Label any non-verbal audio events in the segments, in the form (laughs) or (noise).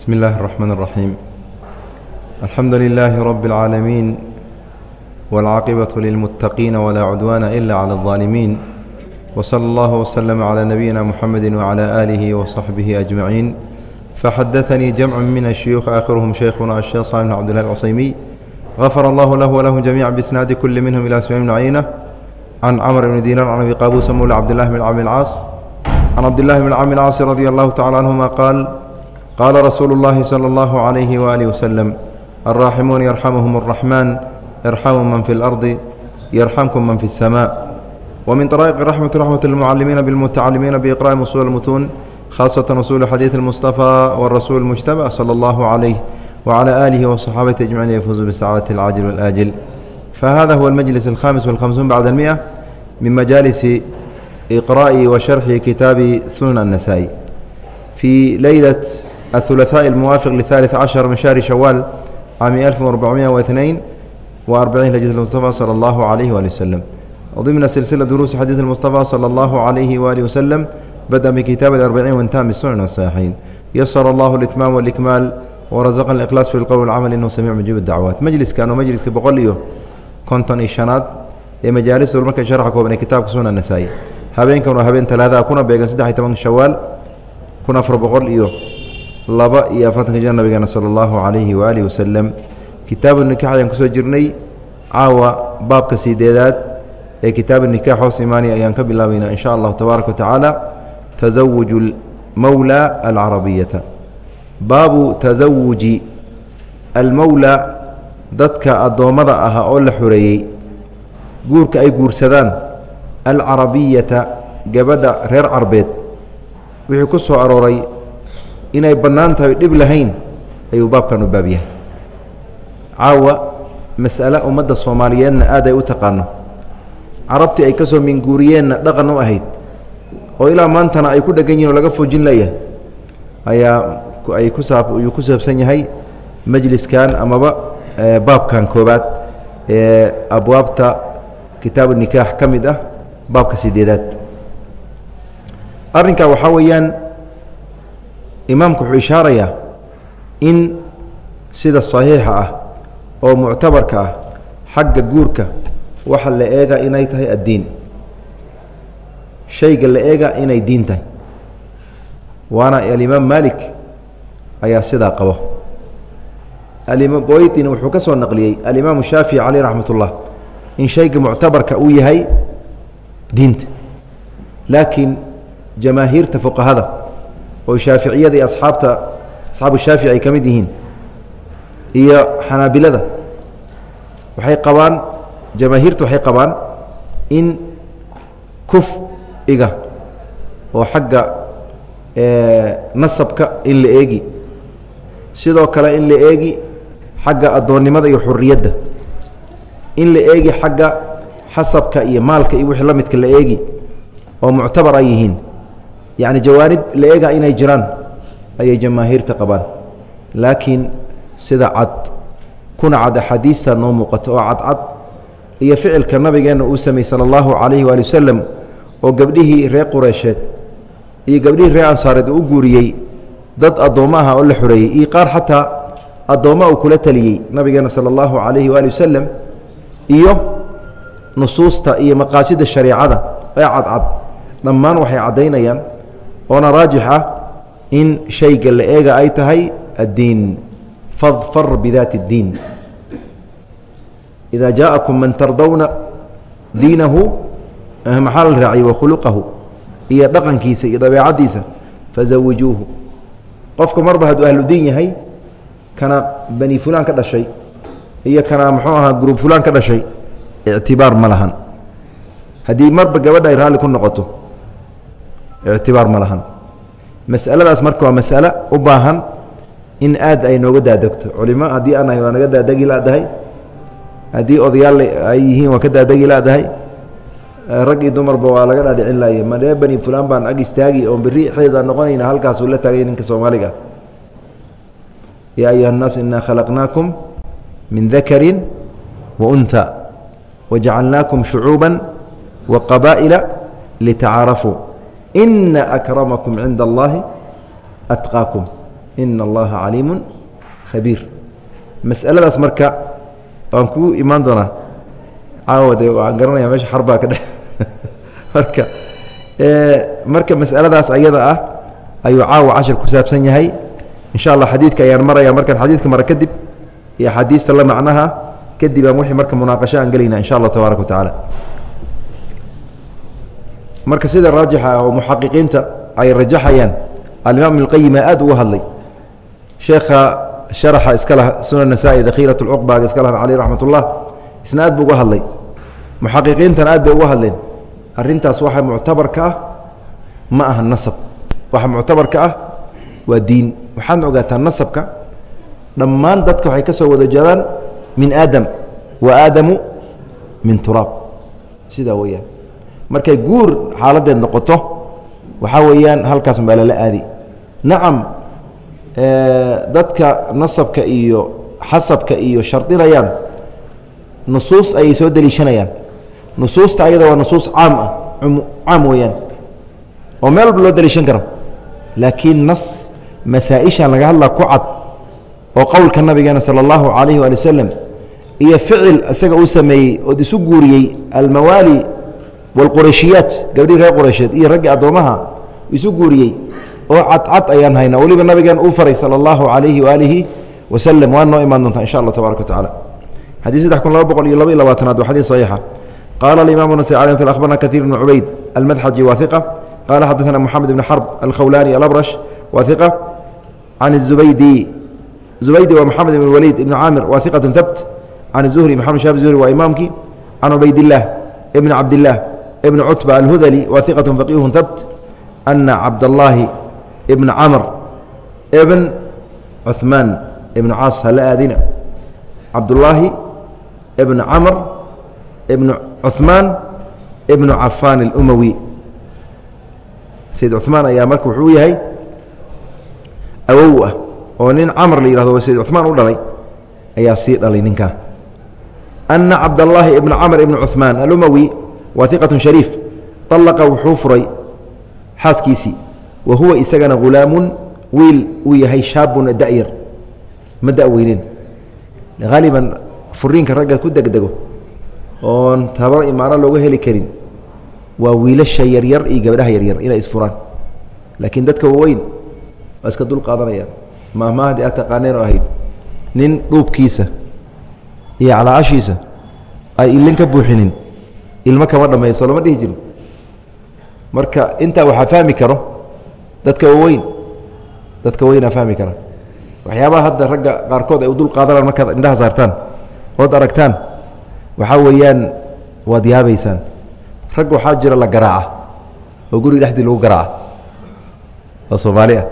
بسم الله الرحمن الرحيم الحمد لله رب العالمين والعاقبة للمتقين ولا عدوان إلا على الظالمين وصلى الله وسلم على نبينا محمد وعلى آله وصحبه أجمعين فحدثني جمع من الشيوخ آخرهم شيخنا الشيخ صالح بن عبد الله العصيمي غفر الله له ولهم جميعا بإسناد كل منهم إلى سفيان بن عيينة عن عمر بن دينار عن أبي قابوس مولى عبد الله بن عمرو العاص عن عبد الله بن عمرو العاص رضي الله تعالى عنهما قال قال رsuuل الlahi slى الlaه عlيه وآله وsلم الراaximuun يرxمهم الرحمن يرxم maن في الأرض يرxمكم maن في السماء ومن طرائق رحمة رحمة المعلمين بالمتعلمين بإقراء أصول المتون خاصة أصول xadيiث المصطفى والرسول المجتبى صلى الله عليه وعلى آله وصحاaبته أجمعين يفوزوا بسعادة العاجل والآجل فهذا هو المجلس الخامس والخمسون بعد المئة من مجالس إقراء وشرح كتاب سنن النسائي في ليلة الثلاثاء الموافق لثالث عشر من شهر شوال عام ألف وأربعمائة واثنين وأربعين هجرة المصطفى صلى الله عليه وآله وسلم وضمن سلسلة دروس حديث المصطفى صلى الله عليه وآله وسلم بدأ بكتاب الأربعين وانتهى بالسنن الصحيحين يسر الله الإتمام والإكمال ورزقنا الإخلاص في القول والعمل إنه سميع مجيب الدعوات مجلس كانوا مجلس بقوليه كنتن إشانات ee majaalis marka sharxa kooban ee kitaabka sunan nasaa'i habeenkan waa habeen talaada kuna beegan saddex iyo tobanka shawaal kun afar boqol iyo laba iyo afartanka jir nabigeena sala allahu calayhi waaalihi wasalam kitaabu nikax ayaan ku soo jirnay. Caawa baabka sideedaad ee kitaabu nikax hoos imaanaya ayaan ka bilaabaynaa in sha allahu tabaaraka wa tacaala. Tasawuju mawla alcarabiyata baabu tasawuji almowla dadka addoommada ahaa oo la xoreeyey guurka ay guursadaan alcarabiyata gabadha reer carbeed. Wixii ku soo arooray inay bannaan tahay dhib lahayn ayuu baabkan u baab yahay. Caawa mas'ale ummadda soomaaliyeedna aad ay u taqaano. Carabtii ay ka soo minguuriyeenna dhaqan u ahayd oo ilaa maantana ay ku dhegan yihiin oo laga foojin leeyahay ayaa ay ku saab ku saabsan yahay majliskan amaba baabkan koobaad ee abwaabta kitaabu nikaax ka mid ah baabka sideedaad. Arrinkaa waxaa weeyaan imaamku wuxuu ishaarayaa in sida saxiixa ah oo muctabarka ah xagga guurka waxa la eega inay tahay addiin. Shayga la eega inay diin tahay. Waana alimaam malik ayaa sidaa qabo. Boydin wuxuu ka soo naqliyey alimaamu shaafici caleyh raxmat in shayga muctabarka uu yahay diinta. Laakiin jamaahiirta fuqahada oo shaaficiyada iyo asxaabta asxaabu shaafici ay ka mid yihiin iyo xanaabilada waxay qabaan jamaahiirta waxay qabaan in kuf-iga oo xagga nasabka in la eegi. Sidoo kale in la eegi xagga addoonnimada iyo xuriyadda in la eegi xagga xasabka iyo maalka iyo wixii la midka la eegi oo muctabar ay yihiin yacni jawaanib la eega inay jiraan ayay jamaahiirta qabaan. Laakiin sida cad kuna cad axaadiista noo muuqato oo cadcad iyo ficilka nabigeenna uu sameeyey sala allahu calayhi waali wasalam oo gabdhihii reer qureysheed iyo gabdhihii reer ansaareed uu u guuriyey dad addoommo aha oo la xoreeyey iyo qaar xataa addoomma uu kula teliyey nabigeena sala allahu calayhi waali wasalam iyo nusuusta iyo maqaasida shareecada ee cadcad dhammaan waxay caddaynayaan oona raajix ah in shayga la eega ay tahay addiin. Fadfar bidaati اddiin ida jaaءakum man tardawna diinahu maxaa la raaciyey? Wakhuluqahu iyo dhaqankiisa iyo dabeecaddiisa. Fazawijuuhu qofka marba hadduu ahludiin yahay kana bani fulaan ka dhashay iyo kana muxuu ahaa gruub fulaan ka dhashay ictibaar ma lahan. Haddii marba gabadha ay raalli ku noqoto ictibaar ma lahan mas'aladaas marka waa mas'ale u baahan in aad ay nooga daadegto culimo haddii aan waa naga daadegi laadahay haddii odayaal ay yihiin waa ka daadegi laadahay rag iyo dumarba waa laga dhaadhicin laaya madee bani fulaan baan ag istaagi oon berri xeeda noqonayna halkaasuu la taagay ninka soomaaliga yaa ayuha الnaas inaa khalaqnaakum min dakari wa unha wajacalnaakum shucuuba wa qabaa'ila litacaarafuu ina akramakum cinda allahi atqaakum ina allaha caliimu khabiir mas'aladaas marka waan kuu imaan doonaa caawa de waan garanaya meesha xarbaa ka dhe marka marka mas'aladaas ayada ah ayuu caawa cashir ku saabsan yahay insha allah xadiidka ayaan maraya markaan xadiidka mara kadib iyo axaadiista la macnaha kadib aan wixii marka munaaqasho aan gelayna insha allah tabaaraka wa tacaala marka sida raajixa oo muxaqiqiinta ay rajaxayaan alimaam ibn اlqayima aad uga hadlay. Sheekha sharaxa iska lah sunan nasaa-i dakhiirat اlcuqbaaga iska lah caleyh raxmat ullah isna aad buu uga hadlay. Muxaqiqiintan aad bay uga hadleen. Arrintaas waxa muctabarka ah ma aha nasab. Waxa muctabarka ah waa diin. Waxaadna ogaataa nasabka dhammaan dadka waxay ka soo wada jeedaan min aadam wa aadamu min turaab sidaa weeyaan markay guur xaaladeed noqoto waxaa weeyaan halkaas baa lala aadi. Nacam dadka nasabka iyo xasabka iyo shardinayaan nusuus ayay soo deliishanayaan. Nusuusta ayada waa nusuus caam ah caam weeyaan oo meel walba loo deliishan karo. Laakiin nas masaa-ishan laga hadla ku cad oo qowlka nabigeena sala allahu calayhi waali wasalam iyo ficil isaga uu sameeyey ood isu guuriyey almawaali wاlqurayshiyaat gabdhii reer quraysheed iyo raggii addoomaha isu guuriyey oo cadcad ayaan hayna weliba nabigeen uu faray salى اllahu عalayhi waalihi waslm waa noo imaan doontaa insha allah tabaraka wataعala xadii saddex kun laba boqol iyo laba iyo labaatanaad waa xadii صaxiixa qaala aimam nas abarna kaثيir bn cubayd almadxaji wa iqa qaala xadaثna moxamed bn xarb alkhawlani alabrash wa iqa can الzubaydi zubaydi waa moxamed ibn waliid ibn caamir wa iqaة habt can الzuhri maxamed shab zuhri waa imaamkii can cubaydillaah ibn cabdillaah ibn cutba alhudali wa iqaة faqihu habt ana cabdallaahi ibn camr ibn cuثmaan ibn caas hala aadina cabdullaahi ibn camr ibn cuثmaan ibn cafaan اlumawi sayd cuثmaan ayaa marka wuxuu yahay awow ah oo nin camr la yihahdo sayd cuثmaan u dhalay ayaa sii dhalay ninkaa ana cabdallaahi ibn camr ibn cuثmaan alumawi wa iqaة shariif طalaqa wuxuu furay xaaskiisii wa huwa isagana hulaamun wiil uu yahay shaabun da'yar. Ma da'weynin haaliban furiinka ragga ku degdego oon tabar imaano looga heli karin waa wiilasha yaryar iyo gabdhaha yaryar inay isfuraan. Laakiin dadka waaweyn waa iska dul qaadanayaan. Maahmaahadii aad taqaaneen oo ahayd nin dhuubkiisa iyo calaashiisa ay ilin ka buuxinin ilmo kama dhammayso lama dhihi jiro marka intaa waxaa fahmi karo dadka waaweyn dadka weynaa fahmi kara waxyaabaha hadda ragga qaarkood ay u dul qaadanaan markaad indhaha saartaan ood aragtaan waxaa weeyaan waad yaabaysaan. Rag waxaa jira la garaaca oo guriga dhexdii lagu garaaca. Oo soomaali ah.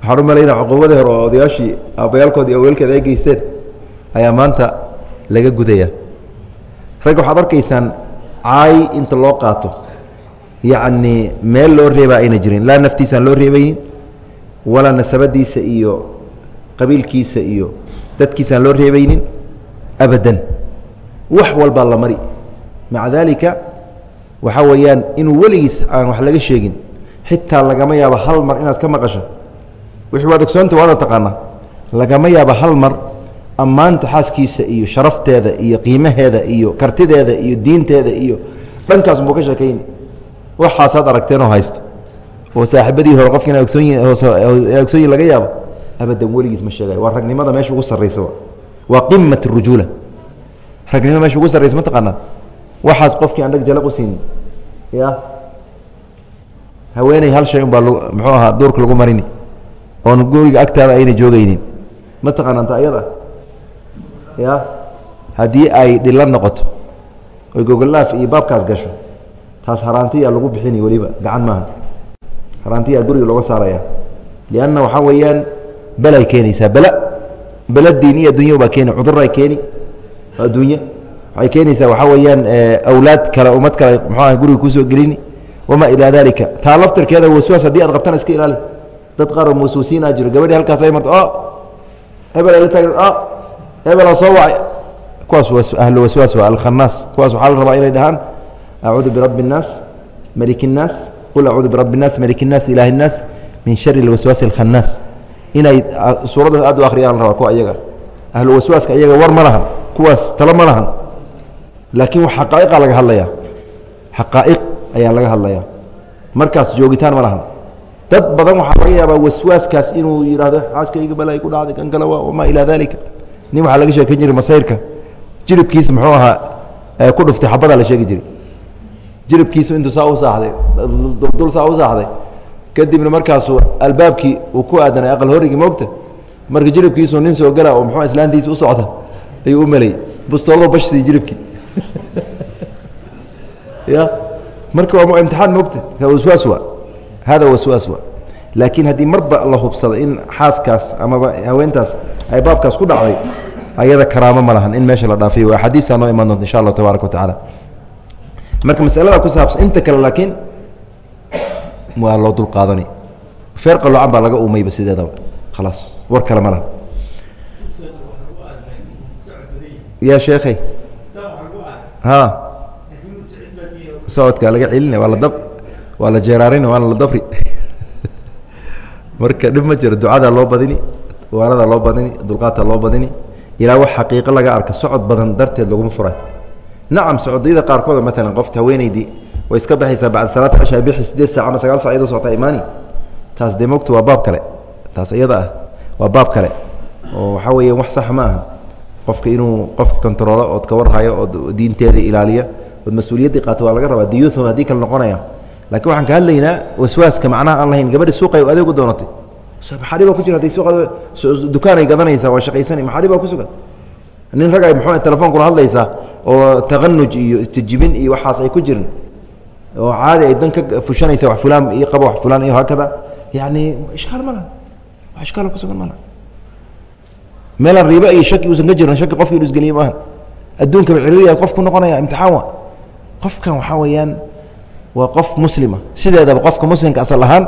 Waxaan u malaynaa cuquubadii hore oo odayaashii aabbayaalkoodi iyo weelkeeda ay geysteen ayaa maanta laga gudaya rag waxaad arkaysaan caay inta loo qaato. Yacni meel loo reebaa ayna jirin. Laa naftiisaan loo reebayin walaa nasabadiisa iyo qabiilkiisa iyo dadkiisaan loo reebaynin abadan. Wax walbaa la mari. Maca daalika waxaa weeyaan inuu weligiis aan wax laga sheegin xitaa lagama yaabo hal mar inaad ka maqasho. Wixii waad ogsoonta waada taqaanaa. Lagama yaabo hal mar ammaanta xaaskiisa iyo sharafteeda iyo qiimaheeda iyo kartideeda iyo diinteeda iyo dhankaas buu ka sheekayni waxaasaad aragteenoo haysto. Oo saaxiibadii hore qofka ina laga yaabo abadan weligiis ma sheegayo waa ragnimada meesha ugu sarraysa waa qimat rujuula ragnimada meesha ugu sarraysa ma taqaanaa? Waxaas qofkii aan dheg jalaq u ya? Haweeney hal shay un baa muxuu ahaa duurka lagu marini oon guriga agtaada ayna joogaynin. Ma taqaanaanta ayada ya? Haddii ay dhilo noqoto oy gogolaaf iyo baabkaas gasho taas haraantiyaa lagu bixini weliba gacan maaha haraantiyaa guriga looga saaraya. Lianna waxaa weeyaan belay keenaysaa bela bela diin iyo addunya baa keeni cudurray keeni adduunya waxay keenaysaa waxaa weeyaan awlaad kale ummad kale muxuu ah guriga ku soo gelini. Wamaa ilaa dalika taa laftirkeeda waswaas haddii aad qabtana iska ilaali. Dad qaar oo mawsuusiinaa jiro gabadhii halkaas ay marto o hebel ay la taag o hebelaa soo wacay kuwaas ahlu waswaas waa alkhanaas kuwaas waxaa la rabaa inay dhahaan acuudu birabbi الnaas malik الnaas qul acuudu birabbi الnaas malik الnaas ilahi الnaas min shari اlwaswaasi اlkhanaas inay suuraddaas aad u akhriyaan la rabaa kuwa iyaga ahlu waswaaska iyaga war ma lahan kuwaas talo ma lahan laakiin xaqaa'iqa laga hadlaya xaqaa'iq ayaa laga hadlaya markaas joogitaan ma lahan dad badan waxaa laga yaabaa waswaaskaas inuu yidhahdo xaaskayga balay ku dhacday kan kale waa wamaa ilaa dalika nin waxaa laga sheeken jiray masayrka. Jiribkiisa muxuu ahaa ku dhuftay xabadaa la sheegi jiray. Jiribkiisu intuu saa u saaxday dul saa u saaxday kadibna markaasuu albaabkii uu ku aadanay aqal horigii moogta marka jiribkiisu nin soo gala oo muxuu islaantiisa u socda ayuu u melay bustoolado bashsii jiribkii. (laughs) Ya marka waa imtixaan moogta. Waswaas waa. Hada waswaas waa laakiin haddii marba la hubsado in xaaskaas amaba haweentaas ay baabkaas ku dhacday ayada karaamo ma lahan in meesha la dhaafiyo. Waa axaadiistaa noo imaan doonta insha allahu tabaaraka wa tacaala. Marka masalada ku saabsan inta kale laakiin waa loo dul qaadanay feer qaloocan baa laga uumayba sideedaba khalaas war kale ma laha ya sheekhay ha? Socodkaa laga celina waa la dab waa la jeeraarina waana la dabri marka dhib ma jiro ducadaa loo badini waanadaa loo badini dulqaadtaa loo badini ilaa wax xaqiiqo laga arka socod badan darteed laguma furay nacam socodiyada qaarkooda maalan qofta haweeneydii way iska baxaysaa bacda salaata casha bixi sideed saac ama sagaal sac iyadoo socota imaani taas dee mogta waa baab kale. Taas iyada ah waa baab kale. Oo waxaa weeya wax sax ma aha. Qofka inuu qofka kontaroolo ood ka warhayo ood diinteeda ilaaliya ood mas'uuliyaddii qaato waa laga rabaa. Diyuuhu haddii kale noqonaya lakiin waxaan ka hadlaynaa waswaaska macnaha aan lahayn gabadhi suuqay adeeg u doonatay. Maxaa baa ku jira hadday suuqa dukaanay gadanaysaa waa shaqaysani maxaa baa ku sugan. Nin rag ay muxuu telefoon kula hadlaysaa oo taqanuj iyo istijibin iyo waxaas ay ku jirin oo caadi ay dan ka fushanaysa wax fulaan iyo qabo wax fulaan iyo haakada yani ishkaal ma laha. Wax ishkaal ku sugan ma laha. Meelaan riibo iyo shaki uusan ka jirin shaki qofki inu isgeliye maaha adduunkaba ciriiriyaad qof ku noqonaya imtixaan wa qofkan waxaa weeyaan waa qof muslima. Sideedaba qofka muslimka asal ahaan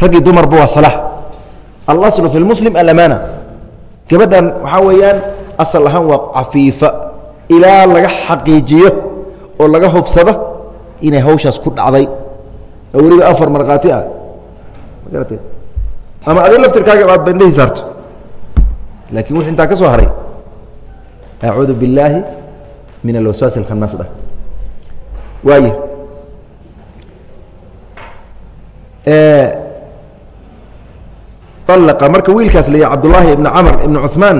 raggii dumarba waa salaax alaslu fi lmuslim alamaana. Gabadhan waxaa weeyaan asal ahaan waa cafiifa. Ilaa laga xaqiijiyo oo laga hubsado inay hawshaas ku dhacday. Oo weliba afar markhaati ah. Ma garatee ama adi laftirkaaga aad bandhihi saarto. Laakiin wix intaa ka soo haray acuudu billaahi min alwaswaas alkhannaas dhah waay alaqa marka wiilkaas la yahay cabdullaahi ibna camr ibna cuثmaan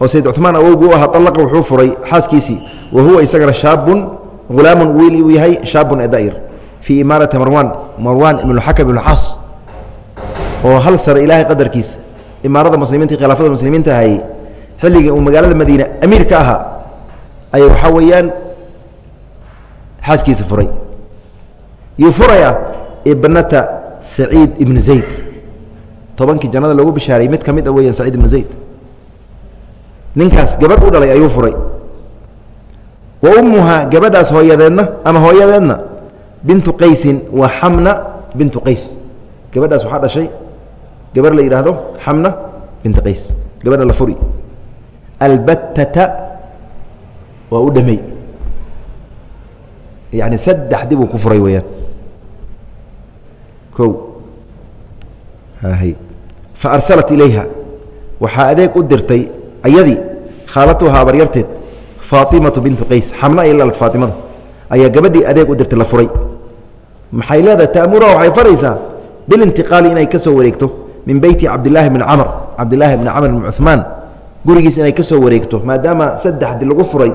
oo sayd cuثmaan awowgu u ahaa alaqa wuxuu furay xaaskiisii wa huwa isagana shaabun hulaamun wiil uu yahay shaabun edair fii imaarati marwan marwan ibnxakam ibn caas oo hal sare ilaahay qadarkiisa imaarada muslimiinta khilaafada muslimiinta ahayey xilligii uu magaalada madiine amiir ka ahaa ay waxaa weeyaan xaaskiisa furay. Yuu furaya ibnata saciid ibnu zayd. Tobankii jannada lagu bishaaray mid ka mid a weeyaan saciid ibnu zayd. Ninkaas gabadh u dhalay ayuu furay. Wa ummuhaa gabadhaas hooyadeedna ama hooyadeedna bintu qaysin waa xamna bintu qays. Gabadhaas waxaa dhashay gabar la yidhaahdo xamna bintu qays. Gabadha la furi. Albattata waa u dhamey yani saddex dib uu ku furay weeyaan o fa arsalat ilayha. Waxaa adeeg u dirtay ayadii khaalatuhaa baryarteed faatimatu bintu qays. Xamna ay lalad faatimada. Ayaa gabadhii adeeg u dirtay la furay. Maxay leedahay ta'muruha waxay faraysaa? Bilintiqaali inay ka wareegto min beyti cabdilaahi bni camr cabdilaahi bni camr cuثmaan gurigiis inay ka wareegto. Maadaama saddexdi lagu furay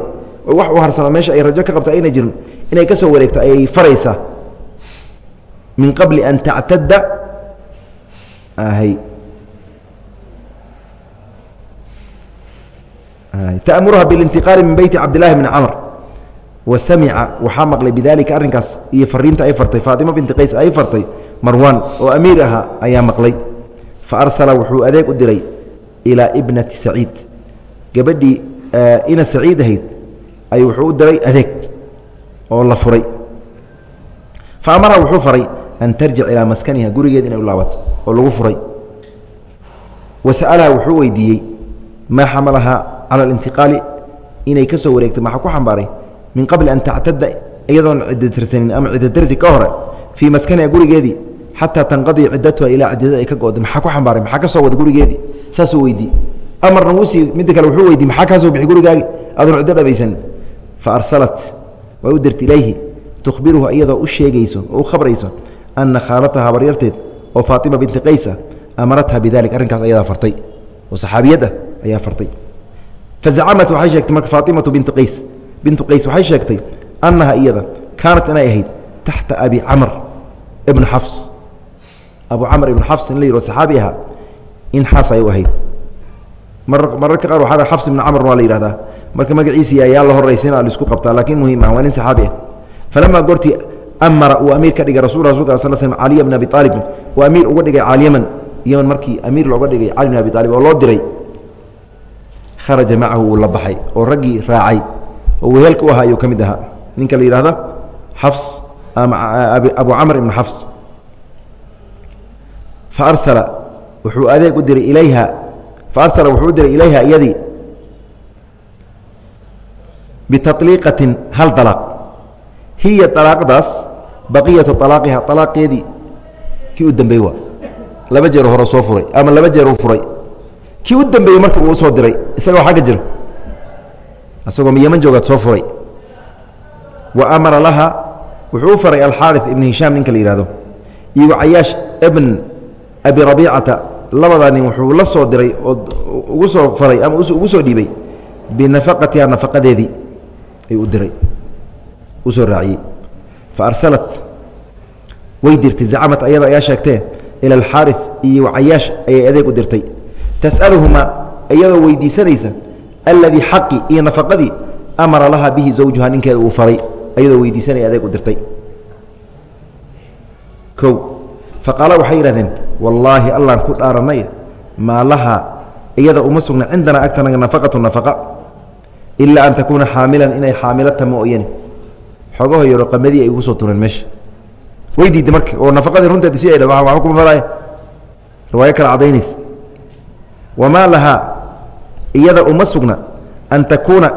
oo wax u harsana meesha ay rajo ka qabta ayna jirin inay ka wareegto ayay faraysaa min qabli an tactadda ta'muruha biاlintiqaali min beyti cabdillahi bni camr wa samica waxaa maqlay bidalika arrinkaas iyo fariinta ay fartay. Faatima binti qays ay fartay. Marwan oo amiir ahaa ayaa maqlay. Fa arsala wuxuu adeeg u diray ilaa ibnati saciid. Gabadhii ina saciid ahayd ayuu wuxuu u diray adeeg oo la furay. Fa amara wuxuu faray an tarjic ilaa maskaniha gurigeed inay u laabato oo lagu furay. wa sa'alaha wuxuu weydiiyey maa xamalahaa cala alintiqaali inay ka soo wareegto maxaa ku xambaaray min qabli an tactada iyadoon cidatirsanin ama cidadarsi ka hore fii maskaniha gurigeedii xataa tanqadii ciddatuha ilaa ciddada ay ka go'da maxaa ku xambaaray maxaa ka soo wada gurigeedii saasuu weydii amarna wuusii midda kale wuxuu weydiy maxaa kaa soo bixi gurigaagi. adoon ciddo dhabaysan fa arsalat way u dirta ilayhi tukhbiruhu iyadoo u sheegayso oo u khabrayso ana khaalataha habaryarteed oo faatima binti qaysa amaratha bidalik arrinkaas ayadaa fartay oo saxaabiyad ah ayaa fartay fazacamat waxay sheegtay marka faatimatu bintu qays bintu qays waxay sheegtay annaha iyada kaanat inay ahayd taxta abi camr ibnu xafs abu camr ibnu xafs in la yihao saxaabi ahaa in xaas ay u ahayd mararka qaar waxaa xafs ibnu camr waa la yihahdaa marka magaciisii ayaa la horaysa in la isku qabtaa laakiin muhiim ah waa nin saxaabi ah falamaa goortii amara uu amiir ka dhigay rasul rasulka sal slm caliya bn abi aalibin uu amiir uga dhigay caalyaman yeman markii amiir looga dhigay cali bn abi aalib oo loo diray kharaja macahu wuu la baxay oo raggii raacay oo weheelka u ahaa ayuu ka mid ahaa ninka la yidhahda xafs abu camr ibn xafs fa arsala wuxuu adeeg u diray ilayha fa arsala wuxuu u diray ilayha iyadii bitaliiqatin hal dalaaq hiya alaaqdaas baqiyatu alaaqiha alaaqeedii kii u dambeey waa laba jeer hore soo furay ama laba jeer uu furay. Kii u dambeeyey marka uu u soo diray isagoo xagga jiro isagoo yeman joogaad soo furay. Wa amara laha wuxuu u faray alxaari ibn hishaam ninka la yihahdo iyo wacayaash ibn abi rabiicata. Labadaa nin wuxuu la soo diray oo ugu soo faray ama ugu soo dhiibay binafaqatiha nafaqadeedii ayuu u diray u raaciyey fa arsalat way dirtay zacamad ayada ayaa sheegtee ila alxaari iyo wacayaash ayay adeeg u dirtay tas'aluhumaa iyadoo weydiisanaysa alladii xaqi iyo nafaqadii amara laha bihi zawjuha ninkeeda uu faray ayadoo weydiisanaya adeeg u dirtay o faqaala waxay yidhahdeen wallaahi allaan ku dhaaranay maa laha iyada uma sugna cindanaa agtanaga nafaqatu nafaqa ilaa an takuuna xaamilan inay xaamilata xogaho yaro qamadii ay ugu soo tureen meesha. Way diidda marka oo nafaqadii runteeda si ay waba kuma falaaya riwaayo kale cadaynaysa wamaa lahaa iyada uma sugna an takuuna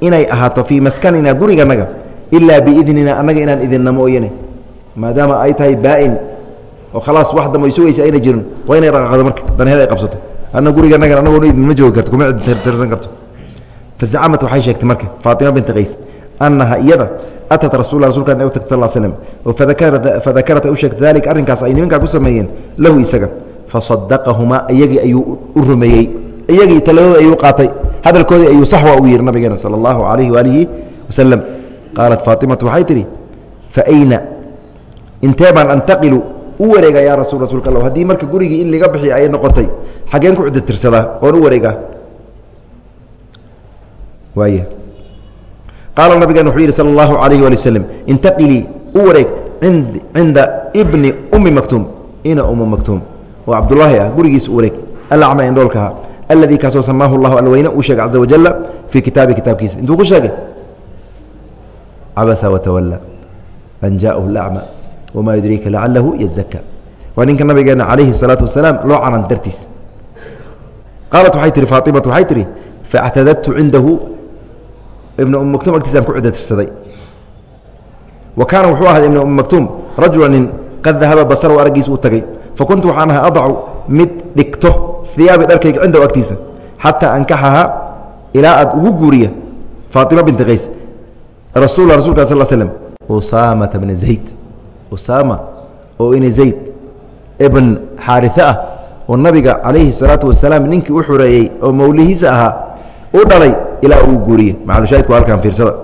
inay ahaato fii maskanina guriganaga ilaa biidnina annaga inaan idinna mooyane maadaama ay tahay baa-in oo khalaas wax damba ay sugaysa ayna jirin waa inay dhaqaaqdo marka danheed ay qabsato. Anna guriganagan anagoo idinma joogi karto kuma tirsan karto. Fazacamat waxay sheegtay marka faatima binti qays annaha iyada atat rasuula rasulka u tagta sal slm fadakarata u sheegtay dalika arrinkaas ay nimankaa ku sameeyeen lahu isaga fasadaqahumaa iyagii ayuu u rumeeyey iyagii taladooda ayuu qaatay hadalkoodii ayuu sax waa u yihi nabigeena sala allahu alayhi waalihi wasalam qaalat faatimatu waxay tidhi faayna intee baan antaqilu u wareega yaa rasul rasuulka alla haddii marka gurigii in laga bixi ay noqotay xaggeen ku cuddo tirsadaa oon u wareegaa waay qaala nabigeen wuxuu yidhi sala allahu alayhi waali waslem intaqilii u wareeg cinda bni ummi maktuum ina ummu maktuum oo cabdulaahi ah gurigiisa u wareeg alacma indhoolkaha alladii kaasoo samaahu llahu alweyne uu sheegay caza wajala fii kitaabi kitaabkiisa intuu ku sheegay cabasa watawalla an jaahu lacma wamaa yudriika lacalahu yazaka waa ninka nabigeena calayhi الsalaatu wasalaam loo canan dartiis qaalat waxay tihi faaimatu waxay tihi faاctadadtu cindahu ibna um maktuum agtiisaan ku cidatirsaday wa kaana wuxuu ahaa ibna um maktuum rajula qad dahaba basarahu araggiisa u tagay. Fakuntu waxaan ahaa adacu mid dhigto iyaabi dharkayga cindahu agtiisa xataa ankaxaha ilaa aad ugu guuriya faatima binti qays. Rasul rasulka sal slm usaamata bna zayd usaama oo ina zayd ibn xaarise ah oo nabiga calayhi salaatu wasalaam ninkii u xureeyey oo mawlihiisa ahaa u dhalay ilaa uu guuriye. Macalushahidku halkan fiirsada.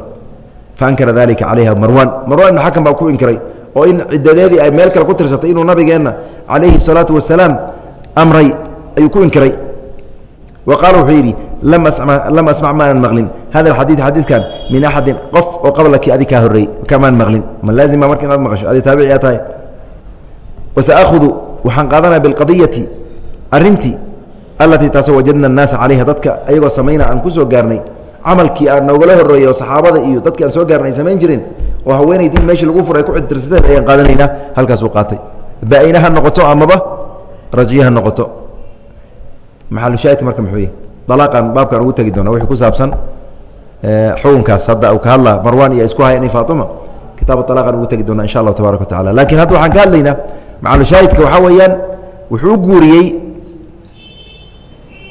Faankara dalika calayha marwan marwan ibn xakam baa ku inkiray? Oo in ciddadeedii ay meel kale ku tirsatay inuu nabigeenna calayhi salaatu wasalaam amray ayuu ku inkiray. Wa qaala wuxuu yidhi lam asmac maanan maqlin. Hada alxadiid xadiidkan min axadin qof oo qablaki adi kaa horreeyey kamaan maqlin. Ma laazima marka inaad maqasho? Adi taabici aa tahay. Wasaahudu waxaan qaadanaya bilqadiyati arintii allatii taasoo wajadna annaasa calayha dadka ayagoo samayna aan ku soo gaarnay camalkii aan noogala horreeyey oo saxaabada iyo dadkii aan soo gaarnay ay samayn jireen oo haweenaydii meeshii lagu furay ku cidtirsateen ayaan qaadanaynaa halkaasuu qaatay. Baa-ina ha noqoto amaba rajyo ha noqoto. Maxalushaahidka marka muxuu yahy dalaaqan baabkaan ugu tegi doona wixii ku saabsan xukunkaas hadda uu ka hadla marwan iyo isku haya inay faatima kitaabu dalaqan ugu tegi doona insha allahu tabarak wa tacala laakiin hadda waxaan ka hadlaynaa macalushaahidka waxaa weeyaan wuxuu u guuriyey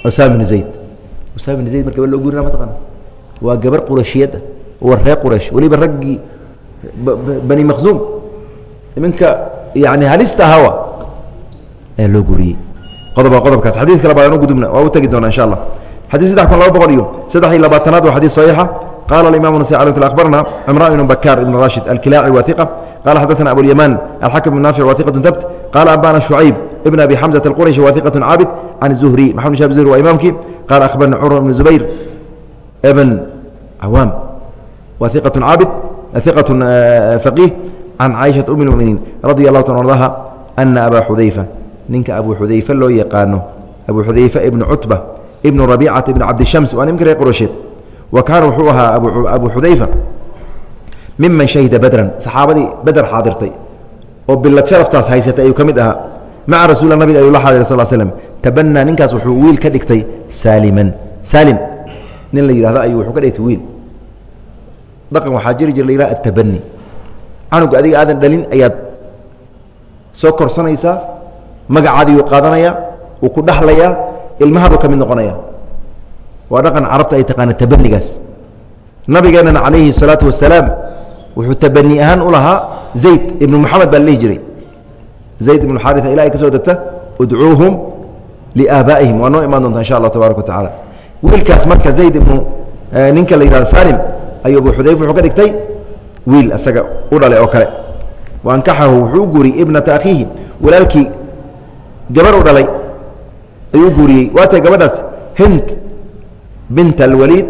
usaama bn zayd usaama bn zayd mar gabar loo guurina mataqaana waa gabar qurashiyad ah waa reer quraysh weliba raggii bani maqsuum iminka yani halista ahawa ayaa loo guuriyey qodoba qodobkaas xadiidka labaad an gudubna waa u tegi doona insha allah xadيث سدح kun laba boqol iyo saddex iyo labaatanaad waa xadيث صحيixa qala الimaم نسي عليه أخبرna عمrان بن بكار بن راشد الكلاعي wa ثقة qala xadثna أبو اليمان الحكم بن نافع wa ثقة ثبت qala أنbاna شhuعيب بن أبي حمزة الqرشي wa ثقة cاabد عن الزهري محمد شهاب زهري waa imaمkii qala أخبرna cروة بن زبير بن عwاm wa ثقة cاabد ثقة فقيه عن عائشhaة أم المؤمiنين رضي الله ta أرضaها أنa أbا xudayفة ninka أبو xudayفة loo yaqaano أبو xudayفة بن cتبة ibn rabicata ibn cabdishams waa nimka reer qurasheed wa kaana wuxuu ahaa abu xudayfa miman shahida badran saxaabadii beder xaadirtay oo bilad sharaftaas haysatay ayuu ka mid ahaa maca rasuul nabiga ayuu la xaadiray sal slm tabanaa ninkaas wuxuu wiil ka dhigtay saaliman. Saalim. Nin la yihahdo ayuu wuxuu ka dhigtay wiil. Dhaqan waxaa jiri jira la yihah atabani canuga adiga aadan dhalin ayaad soo korsanaysaa magacaadiyuu qaadanaya wuu ku dhaxlayaa ilmahadu ka mid noqonaya waa dhaqan carabta ay taqaana tabanigaas nabigeenana calayhi الsalaatu wasalaam wuxuu tabani ahaan u lahaa zayd ibnu moxamed baa la dhihi jiray. Zayd ibnu xaria ila ay ka soo degta udcuuhum liaabaa'ihim waa noo imaan doonta insha allah tabaaraka wa tacaala wiilkaas marka zayd ibnu ninka la yihahdo salim ayuu abu xudayfa wuxuu ka dhigtay wiil isaga u dhalay oo kale wa ankaxahu wuxuu u guuriyey ibnata akhiihi walaalkii gabar u dhalay ayuu guuriyey waatay gabadhaas hind bint alwaliid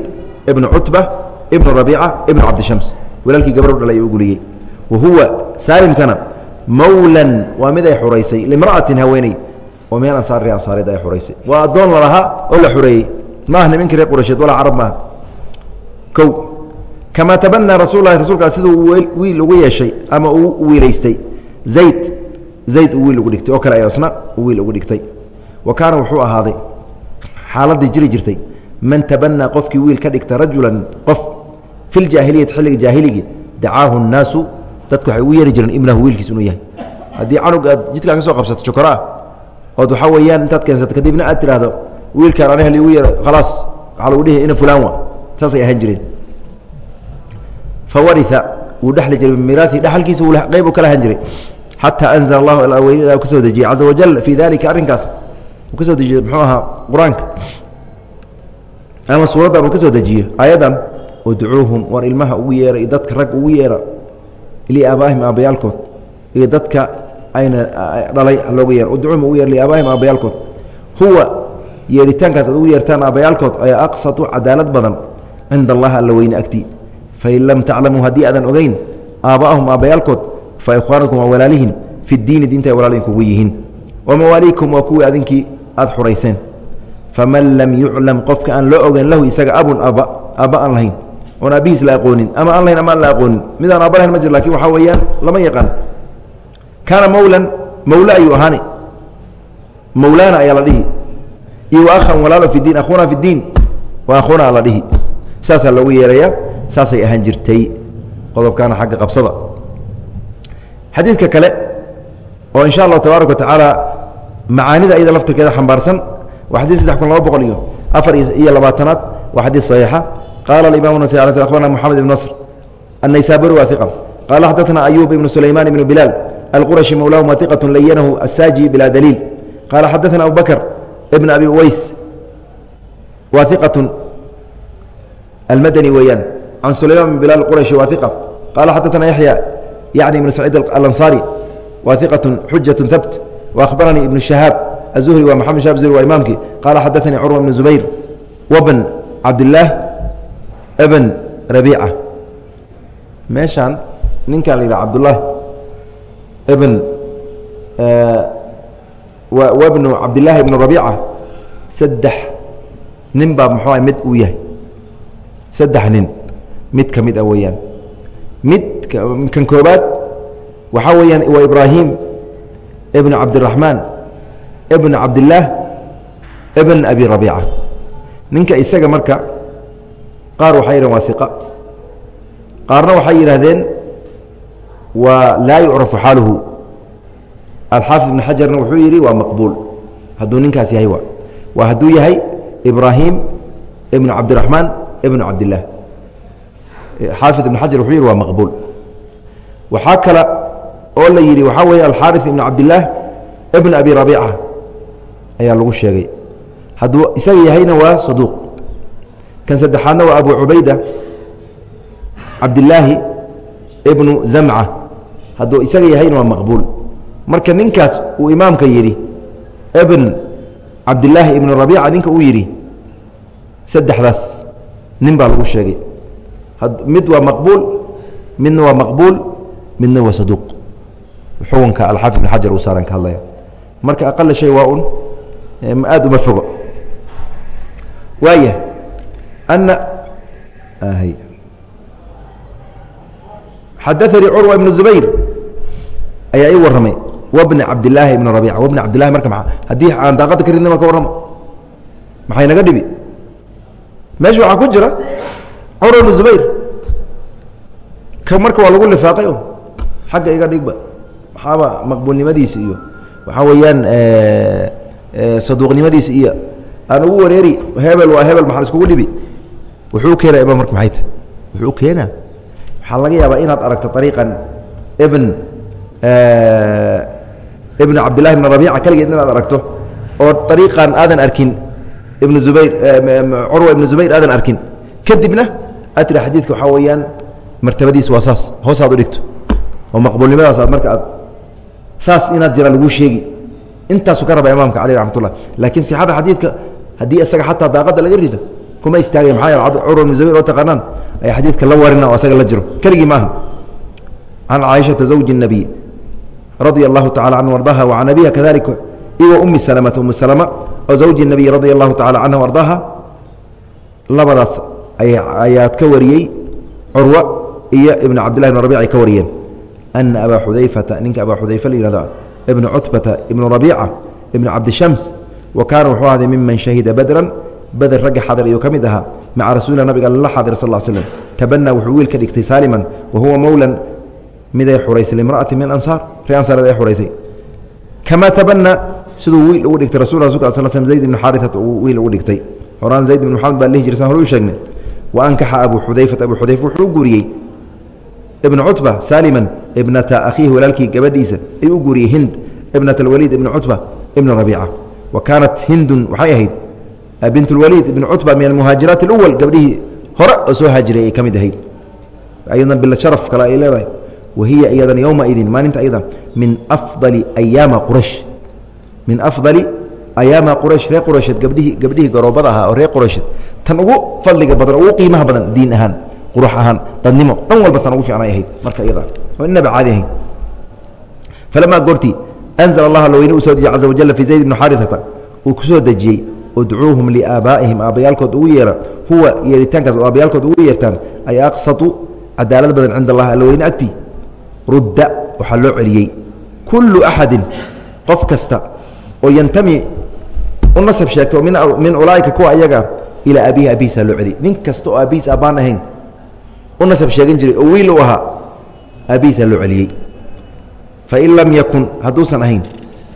ibnu cutba ibnu rabiica ibnu cabdishams walaalkii gabar u dhalay ayuu guuriyey wa huwa saalimkana mawlan waa mid ay xuraysay limra'atin haweeney oo meel ansaari ansaareed ay xuraysay. Waa addoon lalahaa oo la xureeyey ma niminka reer qurasheed walaa carab maaha. O kamaa tabanaa rasul lahi rasulkaas siduu wiil ugu yeeshay ama uu wiilaystay. Zayd zayd uu wiil ugu dhigtay. Oo kale ay isna uu wiil ugu dhigtay. Wa kaana wuxuu ahaaday xaaladii jiri jirtay man tabanaa qofkii wiil ka dhigta rajulan qof fi ljaahiliyati xilliga jaahiligii dacaahu الnaasu dadku waxay ugu yeeri jireen ibnahu wiilkiis inuu yahay. Haddii canug aad jidkaa ka soo qabsato ah ood waxaa weeyaan intaad keensato kadibna aad tidhaahdo wiilkaan aniga ligu yeero khalaas waxaa lagu dhihi ina fulaan wa saasay ahaan jireen. Fawaria wuu dhexli jiray bimiraaihi dhexalkiisa qeyb u kala ahaan jiray. Xataa anzla allahu alaweyni ila ka soo dejiyey. Caza wajal fii dalika arrinkaas uu ka soo dejiyey muxuu ahaa qur'aanka. Ama suuraddan uu ka soo dejiyo ayadan udcuuhum war ilmaha ugu yeera iyo dadka rag ugu yeera liaabaahim aabbayaalkood iyo dadka ayna dhalay loogu yeera udcuuhum ugu yeera liaabaahim aabbayaalkood huwa yeeritaankaas aad ugu yeertaan aabbayaalkood ayaa aqsatu cadaalad badan cinda allahi alla weyne agtii fain lam taclamuu haddii aadan ogeyn aaba'ahum aabbayaalkood fa ikhwaanukum waa walaalihin fi diini diinta ay walaalihin kugu yihiin. Wamawaaliikum waa kuwii adinkii aada xurayseen. Faman lam yuclam qofka aan loo ogeyn lahu isaga abun aabba aabba aan lahayn. Oon aabbihiis la aqoonin ama aan lahayn ama aan la aqoonin. Midaan aabba lahayn ma jir laakiin waxaa weeyaan lama yaqaan kaana mawlan mawle ayuu ahaani. Mawlaana ayaa la dhihi. Iyo wa akhan walaalo fi diin akhuuna fi diin. Wa akhuuna la dhihi. Saasaa loogu yeerayaa saasay ahaan jirtay qodobkaana xagga qabsada. Xadiidka kale oo insha allah tabaaraka wa tacaala macaanida iyada laftirkeeda xambaarsan waa xadii saddex kun laba boqol iyo afar iyo labaatanaad waa xadiid saxiixa. Qaala alimamu nas abarna moxamed ibn nasr annaysaburi waa iqa qaala xaddatna ayuub ibnu sulaymaan ibnu bilaal alquraشhi mawlahum wa iqaة layanahu aلsaaji bila daliil qala xadaثna abu bakr ibn abi uways wa iqaة almadani weeyaan can sulayman ibn bilaal quraشhi wa iqa qala xadaثna yaxya yعni ibn saciid alanصari wa iqaة xujaة habt وأخبرني بن شهاaب الزهري waa محمد شهاب زهري waa imaمkii قال xدثني cروة بن زبير وبن cabدالله بن ربيعة meeشhan ninkan la yidhah cabdالله bn eh, wabnu cabdillaahi ibnu rabiica saddex nin baa muxuua mid uu yahay. Saddex nin. Mid ka mid ah weeyaan. Mid kan koobaad waxaa weeyaan waa ibraahim ibn cabdiraxmaan ibn cabdillaah ibn abi rabiica ninka isaga marka qaar waxay yidhahen waa iqa qaarna waxay yidhaahdeen waa laa yucrafu xaaluhu. Alxaafid ibn xajarna wuxuu yidhi waa maqbuul. Hadduu ninkaas yahay waa. Hadduu yahay ibraahim ibnu cabdiraxmaan ibnu cabdillaah xaafid ibn xajar wuxuu yidhi waa maqbuul. Waxaa kale oo la yidhi waxaa weeye alxaari ibn cabdillaah ibn abi rabiica ayaa lagu sheegay. Hadduu isaga yahayna waa saduuq. Kan saddexaadna waa abu cubayda cabdilaahi ibnu zamca hadduu isaga yahayna waa maqbuul. Marka ninkaas uu imaamka yidhi ibn cabdilaahi ibnu rabiica ninka uu yidhi. Saddexdaas nin baa lagu sheegay. Mid waa maqbuul midna waa maqbuul midna waa saduuq. Xukunka alxaafid ibn xajar uu saaran ka hadlaya marka aqala shay waa un aada uma fogo. Waaya ana xadaanii curwa ibnu zubayr ayaa ii warramay. Wabni cabdilaahi ibn rabiica. Wabni cabdillahi marka maa haddii aan daaqadda ka ridna ma ka warrama maxay naga dhibi? Meesha waxaa ku jira curwa ibnu zubayr. Ka marka waa lagu lifaaqay un xagga iga dhigba. Maxaaba maqbuulnimadiisa iyo waxaa weeyaan saduuqnimadiisa iyo aan ugu wareeri hebel waa hebel maxaa iskugu dhibi? Wuxuu keenaa imaam marka maxay ta wuxuu keenaa. Waxaa laga yaabaa inaad aragto ariiqan ibn ibn cabdillahi ibn rabiica keligeed inaad aragto oo ariiqan aadan arkin ibn zubayr curwa ibn zubayr aadan arkin. Kadibna aad tira xadiidka waxaa weeyaan martabadiis waa saas hoos aad u dhigto oo maqbuulnimadaas aad marka aad saas inaad jira laguu sheegi. Intaasuu ka raba imaamka caleh raxmat ullah laakiin sixada xadiidka haddii isaga xataa daaqadda laga rido kuma istaagay maxaa yeele curwa ibn zubayr oo taqaanaan ayaa xadiidka la warina oo asaga la jiro. Keligii maaha. Can caaishata zawji الnabiy allahu tacala canhu ardaha wa can abiha kadalika iwa umi salamata umi salama oo zawji الnabiy radia allahu tacala canha ardaha labadaas ayaad ka wariyey curwa iyo ibn cabdillahi ibn rabic ay ka wariyeen. Ana abaa xudayfata ninka abaa xudayfa la yihahdo ibn cutbata ibn rabiica ibn cabdishams wa kaana wuxuu ahday miman shahida badran beder ragga xadir ayuu ka mid ahaa maca rasuulila nabiga la xadir sal l slm tabanaa wuxuu wiil ka dhigtay saaliman wa huwa mowlan miday xuraysay limra'ati min ansaar ree ansaareed ay xuraysay. Kamaa tabanaa siduu wiil ugu dhigtay rasul rasulka sal slm zayd ibn xaariata uu wiil ugu dhigtay. Horaan zayd ibn maxamed baa lihi jiray san hore u sheegnay. Wa ankaxa abu xudayfata abu xudayfa wuxuu guuriyey ibn cutba saaliman ibnata akhiihi walaalkii gabadhiisa ayuu u guuriyey hind ibnat alwaliid ibn cutba ibn rabiica. Wa kaanat hindun waxay ahayd bint اwaliid ibn cutba min almuhaajiraat اlwal gabdhihii hore oo soo haajiray ay ka mid ahayd. Ayadan bilasharaf kale ay leedahay wahiya iyadan yowmaidin maalinta ayadan min afdali ayaama quraysh. Min afdali ayaama quraysh reer quraysheed gabdhihii gabdhihii garoobada ahaa oo reer quraysheed. Tan ugu fadliga badan ugu qiimaha badan diin ahaan qurux ahaan dadnimo dhan walba tan ugu fiicnay ahayd marka iyada oo inaba caadi ahayn. Falamaa goortii anzl allah alla weyne u soo dejiyey caza wajala fii zayd ibni xaariata uu ku soo dejiyey udcuuhum liaabaa'ihim aabbayaalkood ugu yeera huwa yeeritaankaas oo aabbayaalkood ugu yeertaan ay aqsatu cadaalad badan cinda allah alla weyne agtii rudda waxaa loo celiyey. Kullu axadin qof kasta oo yantami u nasab sheegto min ulaa'ika kuwa ayaga ilaa abihi abihiisaa loo celiyey nin kasta oo aabihiis abbaan ahayn u nasab sheegan jiray oo wiil u ahaa aabihiisaa loo celiyey. Fain lam yakun hadduusan ahayn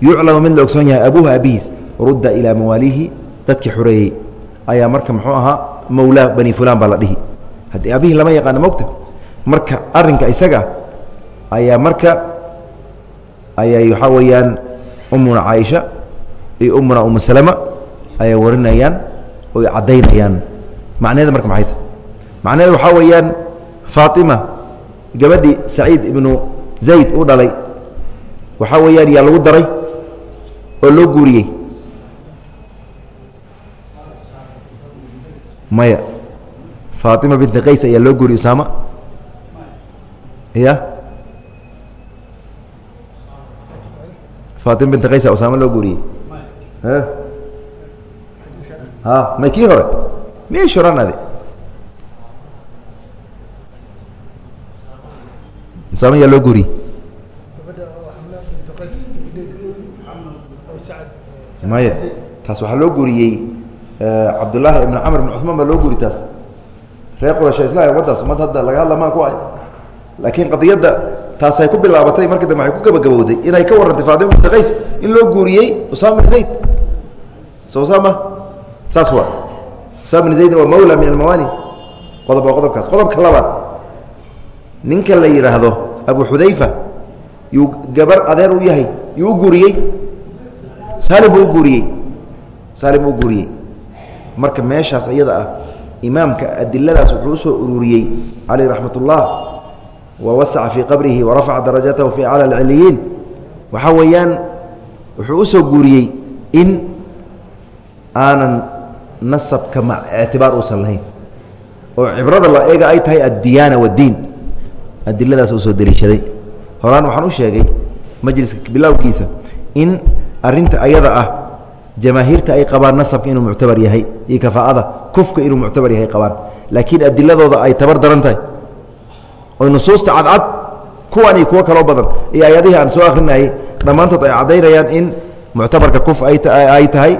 yuclamu mid la ogsoon yahay abuuha aabihiis rudda ilaa mawaaliihi dadkii xoreeyey ayaa marka muxuu ahaa mawlaa bani fulan baa la dhihi. Haddii aabihii lama yaqaano mogta marka arinka isaga ayaa marka ayay waxaa weeyaan umuna caaisha iyo umuna umu salama ayay warinayaan oy caddaynayaan. Macnaheeda marka maxay tahy macnaheeda waxaa weeyaan faatima gabadhii saciid ibnu zayd u dhalay waxaa weeyaan yaa lagu daray oo loo guuriyey. Maya faatima binti qays ayaa loo guuriyey usaama. Ya faatima binti qaysa usaama loo guuriyey may kii hore miyay shoran adi usaama yaa loo guuriyey maya taas waxaa loo guuriyey cabdulaahi ibn camr ibn cuثmaan baa loo guuri taas reer quraysh isla umadaas ummad hadda laga hadla ku ay laakiin qadiyadda taasay ku bilaabatay markii dambe waxay ku gabagabowday inay ka warrantay faatima binti qays in loo guuriyey usaama bin zayd. So usaama saas waa. Usaama bin zaydin waa mawla min almawaali qodob waa qodobkaas. Qodobka labaad ninka la yidhaahdo abu xudayfa yuu gabar adeer u yahay yuu u guuriyey. Saalim buu u guuriyey. Saalim buu u guuriyey. Marka meeshaas iyada ah imaamka adiladaas wuxuu u soo ururiyey caleyh raxmat ullah wa wasaca fii qabrihi warafaca darajatahu fii acla alciliyiin waxaa weeyaan wuxuu u soo guuriyey in aanan nasabka ma ictibaar uusan lahayn oo cibrada la eega ay tahay addiyaana waddiin adiladaas u soo deliishaday horaan waxaan u sheegay majliska bilowgiisa in arinta ayada ah jamaahiirta ay qabaan nasabka inuu muctabar yahay iyo kafaa'ada kufka inuu muctabar yahay qabaan laakiin adiladooda ay tabar daran tahay oo nusuusta cadcad kuwan iyo kuwo kaloo badan iyo ayadihii aan soo akrinayay dhammaantood ay caddaynayaan in muctabarka kuf ay tahay.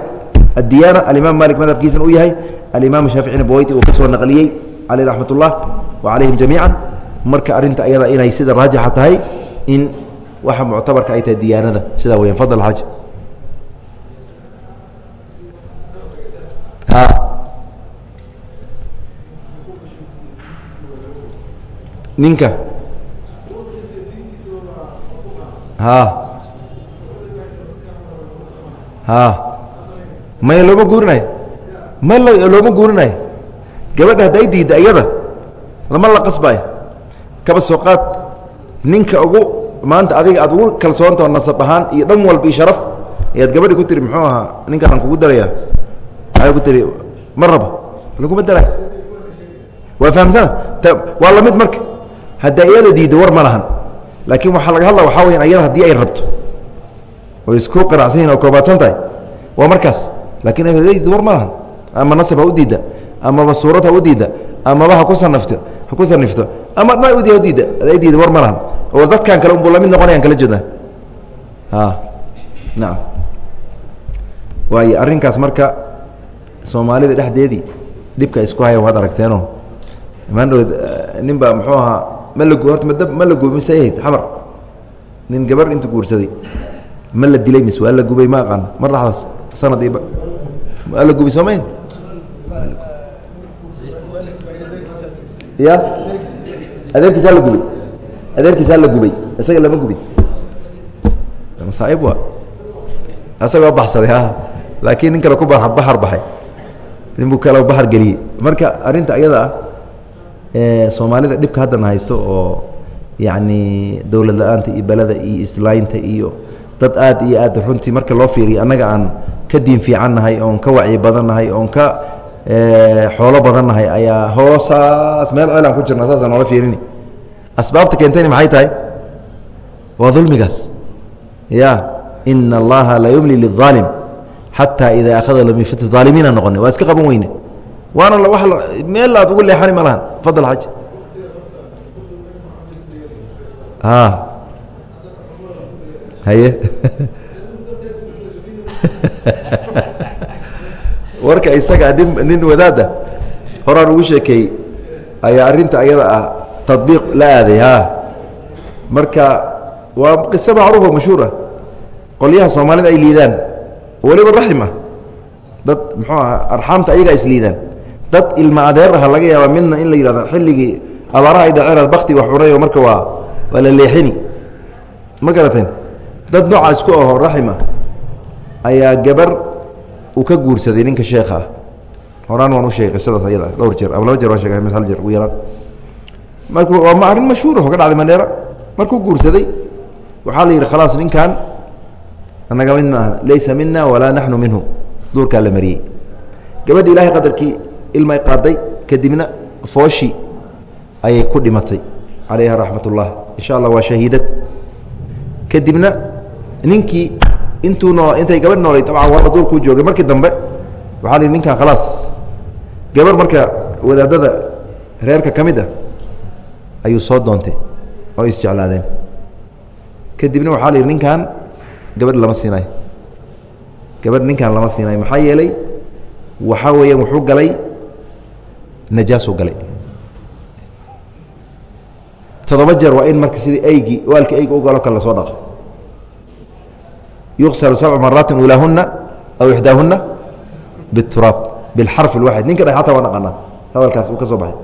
Addiyaana alimaam malik madhabkiisana u yahay. Alimaam shaaficina baweyti uu ka soo naqliyey. Caleyh raxmat ullah wa calayhim jamiica marka arrinta ayada inay sida raajixa tahay in waxa muctabarka ay tahay diyaanada. Sidaa weyan fadl xaj ninka. Ha. Ha. Maya looma guurinayo. Ma looma guurinayo. Gabadha hadday diidda iyada lama la qasbayo kaba soo qaad. Ninka ugu maanta adiga aad ugu kalsoontaho nasab ahaan iyo dhan walba iyo sharaf ayaad gabadhi ku tiri muxuu ahaa ninkaan kugu daraya maxay ku tiri ma raba laguma daray waa fahamsana? Waa la mid marka hadda iyada diiddo war ma lahan. Laakiin waxaa laga hadla waxaa weyaan ayada haddii ay rabto. Oo isku qanacsan yihiin oo koobaadsan tahay. Waa markaas. Lakin diidda war ma lahan. Ama nasab ha u diidda amaba suurad ha u diidda amaba ha ku sanafto ha ku sanifto ama ma ud diidda diidda war ma lahan. Oo dadkan kale unbuu la mid noqonayaan kala jeednaa a nacam waayo arrinkaas marka soomaalida dhexdeedii dhibka isku hayan waad aragteeno maandhood nin baa muxuu ahaa ma ma la ahayd xamar. Nin gabar inta guursaday ma la dilay mise waa la gubay ma aqaan mar dhaxdaas sanad waa la gubay soomayn ya adeerkiisaa la gubay adeerkiisaa la gubay isaga lama gubin masaaib waa isaga baxsaday a laakiin nin kale ku baxar baxay. Nin buu kale baxar geliyey. Marka arrinta ayada ah soomaalida dhibka haddana haysto oo yacni dowlad la'aanta iyo beleda iyo islaynta iyo dad aad iyo aad runtii marka loo fiiriyo annaga aan ka diin fiicannahay oon ka wacyi badannahay oon ka xoolo badannahay ayaa hoosaas meel ceelaan ku jirna saasaan noola fiirini. Asbaabta keentayni maxay tahay? Waa dulmigaas. Ya ina allaha la yumli liلظaalim xataa idaa akhada lam aalimiina noqona waa iska qaban weyne waana wa meel aad ugu leexani ma lahan fadl xaj haye. (laughs) Warka isaga nin nin wadaada horaan ugu sheekeeyey ayaa arrinta ayada ah tabiiq la aaday ha. Marka waa qiso macruufa mashhuura. Qolyaha soomaalida ay liidaan. Weliba raxima. Dad muxuu aha arxaamta ayagaa is liidaan dad ilma adeer aha laga yaaba midna in la yidhahdo xilligii abaaraha ay dhaceen bakti wax cunayo marka waa waa la leexini. Ma garateen? Dad nooca isku aho raxima ayaa gabar uu ka guursaday ninka sheekha ah. Horaan waan u sheegay qisadaas ayada dhowr jeer ama laba jeer waan shegay mis hal jeer ugu yaraan. Marka waa ma arrin mashhuur oo ka dhacday mandheera markuu guursaday waxaa la yidhi khalaas ninkan annaga mid maaha laysa mina walaa naxnu minhu. Duurkaa la mariyey. Gabadhi ilaahay qadarkii ilmay qaaday kadibna fooshi ayay ku dhimatay. Calayha raxmat insha allah waa shahiidad. Kadibna ninkii intuu noo intay gabadh noolay dabcan waaba duurkuu joogay. Markii dambe waxaa la ninkan khalaas. Gabarh marka wadaadada reerka ka mid ah ayuu soo doontay oo isjeclaadeen kadibna waxaa la yidhi ninkan gabadh lama siinayo gabadh ninkan lama siinayo maxaa yeelay waxaa weeyaan wuxuu galay najaasuu galay. Toddoba jeer waa in marka sidii aygii waalkii ayga ugalo kale la soo dhaqo. Yuqsalu sabca maraatin ulaahuna aw ixdaahuna bituraab bilxarfi اlwaxid ninka dha ataa waa dhaqanaa hadalkaas uu ka soo baxay.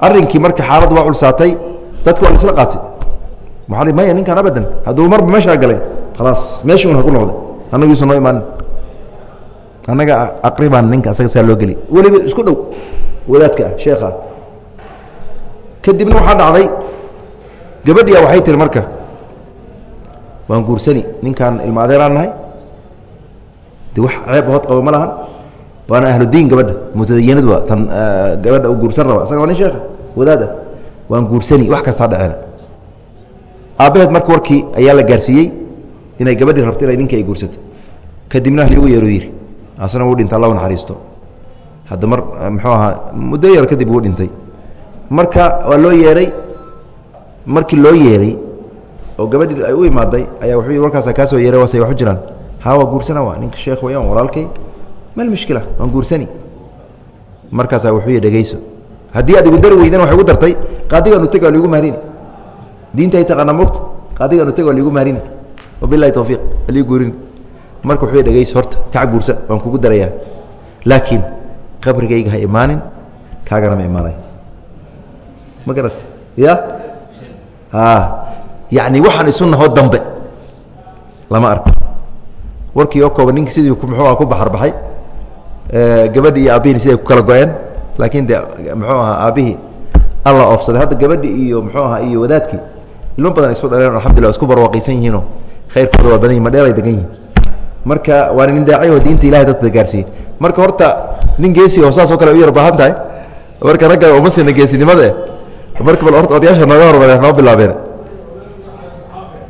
Arrinkii marka xaaladdu waa culsaatay dadku waa la isla qaatay. Maa maya ninkaan abadan? Hadduu marba meeshaa galay khalaas meeshii un ha ku noqday annagiisu noo imaanin annaga aqribaan ninka asaga saa loo geli. Weliba isku dhow wadaadka ah sheekha. Kadibna waxaa dhacday gabadhiya waxay tiri marka waan guursani ninkaan ilma adeeraan nahay. De wax ceeb hood qaba ma lahan. Waana ahludiin gabadha mutadayanad waa tan gabadha u guursan raba isaga waa nin sheekha wadaad ah waan guursani wax kastaa dhaceena aabbaheed marka warkii ayaa la gaarsiiyey inay gabadhii rabto inay ninka ay guursato kadibna haligu yeero yidhi asna wuu dhintay allah naxariisto hadda mar muxuu ahaa muddo yar kadib wuu dhintay. Marka waa loo yeeray markii loo yeeray oo gabadhii ay u imaaday ayaa wuxuu yidhi warkaasa kaa soo yeeray waasay waxu jiraan. Haa waa guursana waa ninka sheekh wayaan walaalkay. Mal mushkila waan guursani. Markaasaa wuxuu yidhi dhegeyso haddii aad igu dari weydan waxay ugu dartay qaadigaanu teg waa liigu mahrini diinta ay taqaanaa mogta qaadigaanu teg waa liigu mahrini wabilahi tawfiiq alii guurini marka wuxuu yidhi dhegeyso horta kaca guursa waan kugu darayaa. Laakiin qabrigayga ha imaanin kaagana ma imaanay. Ma garata ya? Yani waxaan isu nahoo dambe. Lama arko. Warkii oo kooban ninki sidii muxuuha ku baxarbaxay gabadhi iyo aabihini siday ku kala go-een. Laakiin de muxuu ahaa aabihii alla oofsaday. Hadda gabadhi iyo muxuu ahaa iyo wadaadkii ilmo badan isku dhaleen alxamdullah isku barwaaqaysan yihiinoo khayrkooda waa badan yihiin ma dheeray degan yihiin marka waana nin daaci oo diinta ilahay dadka gaarsiiyey. Marka horta nin geesi oo saas oo kale u yar baahan tahay marka ragga uma sina geesinimada marka bal horta odayaasha nooga hormareen noo bilaabeen.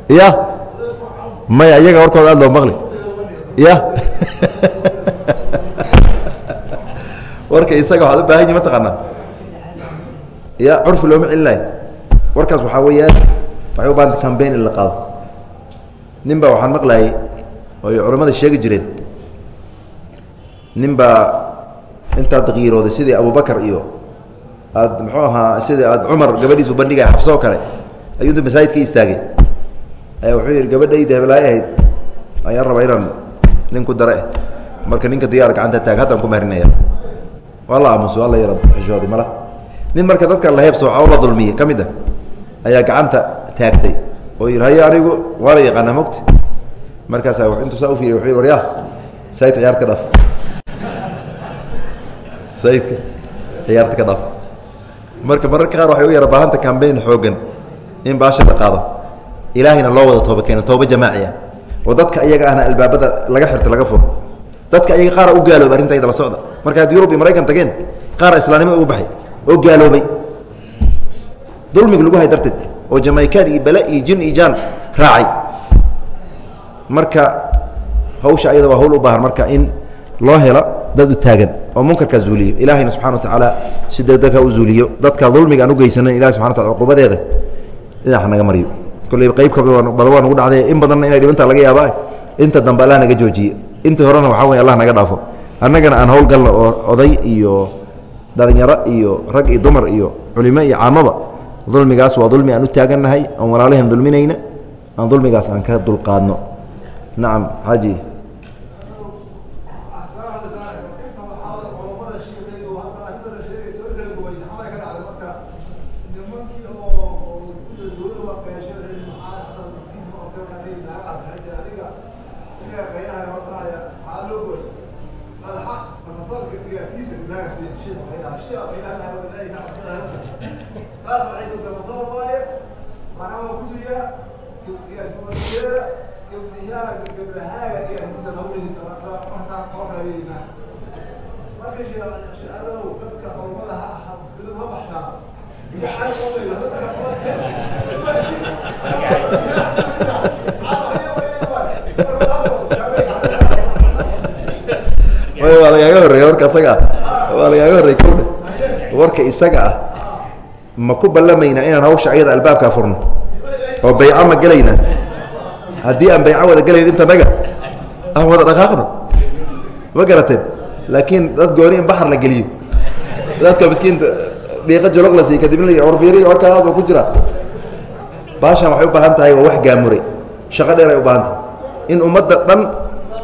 Ya maya iyaga warkooda aad loo maqli. Ya (laughs) warka isaga waxaad u baahan yihi mataqaanaa ya curfi looma celinayo warkaas waxaa weeyaan waxay u baahanta cambain in la qaado. Nin baa waxaan maqlayay oy culammada sheegi jireen. Nin baa intaad daqiirooday sidii abubakar iyo aad muxuu ahaa sidii aad cumar gabadhiisu bandhigay xafsoo kale ayuu intu masaajid istaagay. Ayaa wuxuu yidhi gabadhayda heblaay ahayd ayaan rabaa inaan nin ku dare marka ninka diyaar gacanta taag haddaan ku mahrinaya waa la aamuso waa la yara xishooday mala. Nin marka dadka la heebsooca oo la dulmiye ka mid a ayaa gacanta taagtay. Oo yidhi haye anigu waa la yaqaanaa mogta markaasaa intuu saa ufiiriy wuxuu yidhi waryaa masaajidka ciyaarta ka dhaaf masaajidka ciyaarta ka dhaaf marka mararka qaar waxay u yara baahanta cambain xoogan in baasha la qaado. Ilaahayna loo wada tooba keeno tooba jamaaci ah oo dadka iyaga ahna albaabada laga xirta laga furo. Dadka iyaga qaara u gaalooba arrintayda la socda. Marka ad yurub iyo maraykan tageen qaara islaamnimada ugu baxay oo gaaloobay. Dulmiga lagu hay darteed oo jamaykaan iyo bale iyo jin iyo jaan raacay marka hawsha ayada waa hawl u baahan marka in loo helo dad u taagan oo munkarkaa zuuliyo. Ilaahayna subxana wa tacaala si degdeg ha u zuuliyo. Dadka dulmiga aan ugeysanan ilahi subxana wa taala cuqubadeeda dhinac naga mariyo. Kolleyba qayb ka badan waa nagu dhacday in badanna inay dhibantaa laga yaaba inta dambe allah naga joojiye. Inta horena waxaa wey allah naga dhaafo. Annagana aan howlgalno oo oday iyo dhalinyaro iyo rag iyo dumar iyo culimo iyo caamaba dulmigaas waa dulmi aan u taagannahay aan walaalahan dulminayna aan dulmigaas aan ka dulqaadno nacam xaaji waa lagaaga horreeya warka isaga ah waa lagaaga horreey kowdha warka isaga ah ma ku ballamaynaa inaan hawsha ayada albaabkaa furno oo bayco ma gelayna haddii aan bayco wada gelayn inta naga aan wada dhaqaaqno ma garateen. Laakiin dad gooni in baxar la geliyo. Dadka miskiinta dhiiqo joloq la siiy kadibna orfiiri warkaas oo ku jira. Baashan waxay u baahan tahay waa wax gaamuray. Shaqo dheer ay u baahan tahay. In ummadda dhan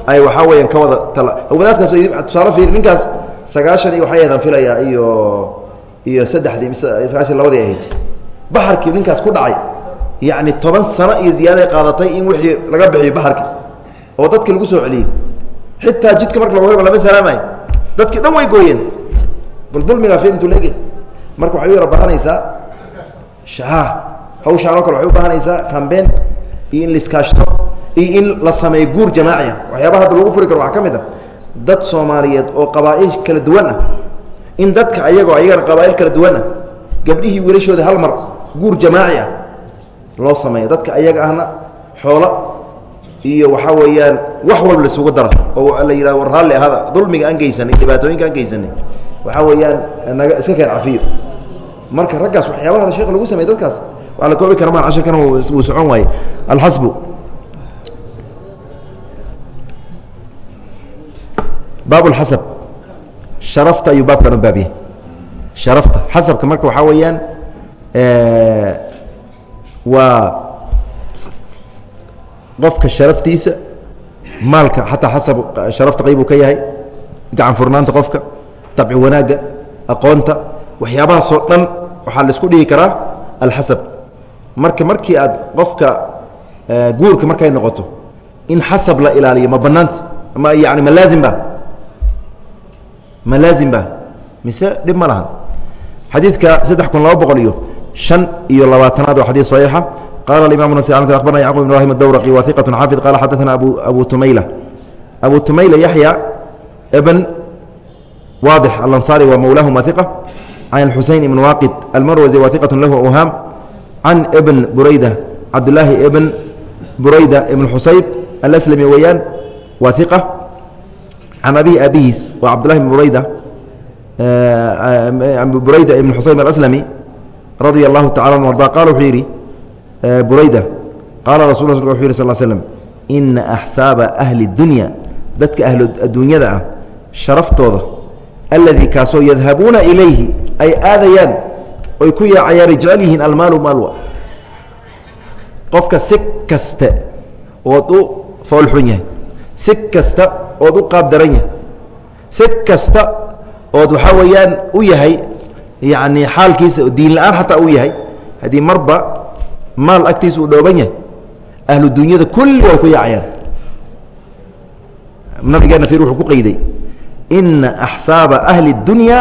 ay waxaa weeyaan ka wada tala wadaadkaas tusaale fiir ninkaas sagaashan iyo waxay ahaydaan filayaa iyo iyo saddexdii sagaashan labadii ahayd. Baxarkii ninkaas ku dhacay yacni toban sano iyo ziyaaday qaadatay in wixii laga bixiyo baxarki oo dadki lagu soo celiyey. Xitaa jidka marka lagu lama salaamayo. Dadkii dhan way gooyeen. Bal dulmigaa fiir intuu leegyahay marka waxay u yara bahanaysaa shaha hawshaan oo kale waxay u baahanaysaa cambeen iyo in laiskaashto iyo in la sameeyo guur jamaaciya. Waxyaabaha hadda lagu furi karo waxaa ka mid a dad soomaaliyeed oo qabaa'il kala duwan ah. In dadka ayagoo ayagana qabaa'il kala duwan ah. Gabdhihii wiilashooda hal mar guur jamaaci ah loo sameeyo. Dadka ayaga ahna xoolo iyo waxaa weeyaan wax walba laisugu dara. Oo la yidhah war raalli ahada dulmiga aan geysanay dhibaatooyinka aan geysanay waxaa weeyaan naga iska keen cafiyo. Marka raggaas waxyaabaha sheekh lagu samey dadkaas waa la koobi kara ma cashirkana wuu socon waaye alxasbu baab اxasab sharafta ayuu baabkan u baab yahay sharafta. Xasabka marka waxaa weeyaan waa qofka sharaftiisa maalka xataa xasab sharafta qayb ka yahay gacan furnaanta qofka dabci wanaagga aqoonta waxyaabahaasoo dhan waxaa la isku karaa alxasab. Marka markii aad qofka guurka markay noqoto in xasab la ilaaliyo ma banaanta ma yani ma laazim ba? Ma laazim ba? Mise dhib ma lahan xadiidka saddex kun laba boqol iyo شhan iyo labaatanaad waa xadيث صaحيixa qala الimam نس أخbarna yعqوب بن ibrahim الdwrqي wa ثiqة xaفiظ qala xadaثna abu tumayla abu tumayla yaحyى bn واضح الأنصاري wa mowlahma ثiqة عن الxuseين بن waqid almarwزي wa ثiqة lah أwham can bn burayda cabdالlaahi bn burayda ibn xusayb alأslmi weeyaan wa ثiqة can abihi abihiis waa cabdulahi bn burayda burayda ibn xusaym aslami radia allahu tacala an arda qala wuxuu yidhi burayda qaala rasul wuxu yih sal slm ina axsaaba ahli اdunya dadka ahlu adduunyada ah sharaftooda alladii kaasoo yadhabuuna ilayhi ay aadayaan oy ku yaacayaan jecel yihiin almaalu maalwa qofka si kaste ood u foolxun yahay si kasta ood u qaab yahay si kasta ood waxaa weeyaan u yahay yani xaalkiisa diin la-aan xataa u yahay haddii marba maal agtiisa uu dhooban yahay ahlu dunyada kulli way ku yaacayaan nabigeena fir wuxuu ku qeyday ina axsaaba ahli اdunya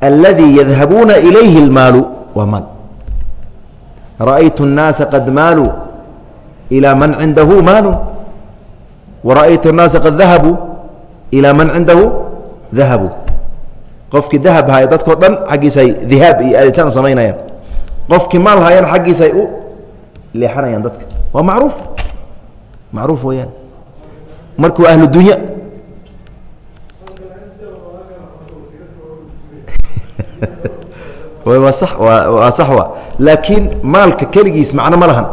aladii yadhabuuna ilayhi اlmaalu waa maal ra'aytu الnaasa qad maaluu ilى man cindahu maalu wara'aytu الnaasa qad dahabuu ilى man cindahu dahabuu qofkii dahab haya dadkao dhan xaggiisay dihaab iyo aaditaan samaynayaan. Qofkii maal hayana xaggiisay u leexanayaan dadka. Waa macruuf. Macruuf weeyaan. Markuu ahlu dunya. (laughs) Waa sa waa sax wa laakiin maalka keligiis macno ma lahan.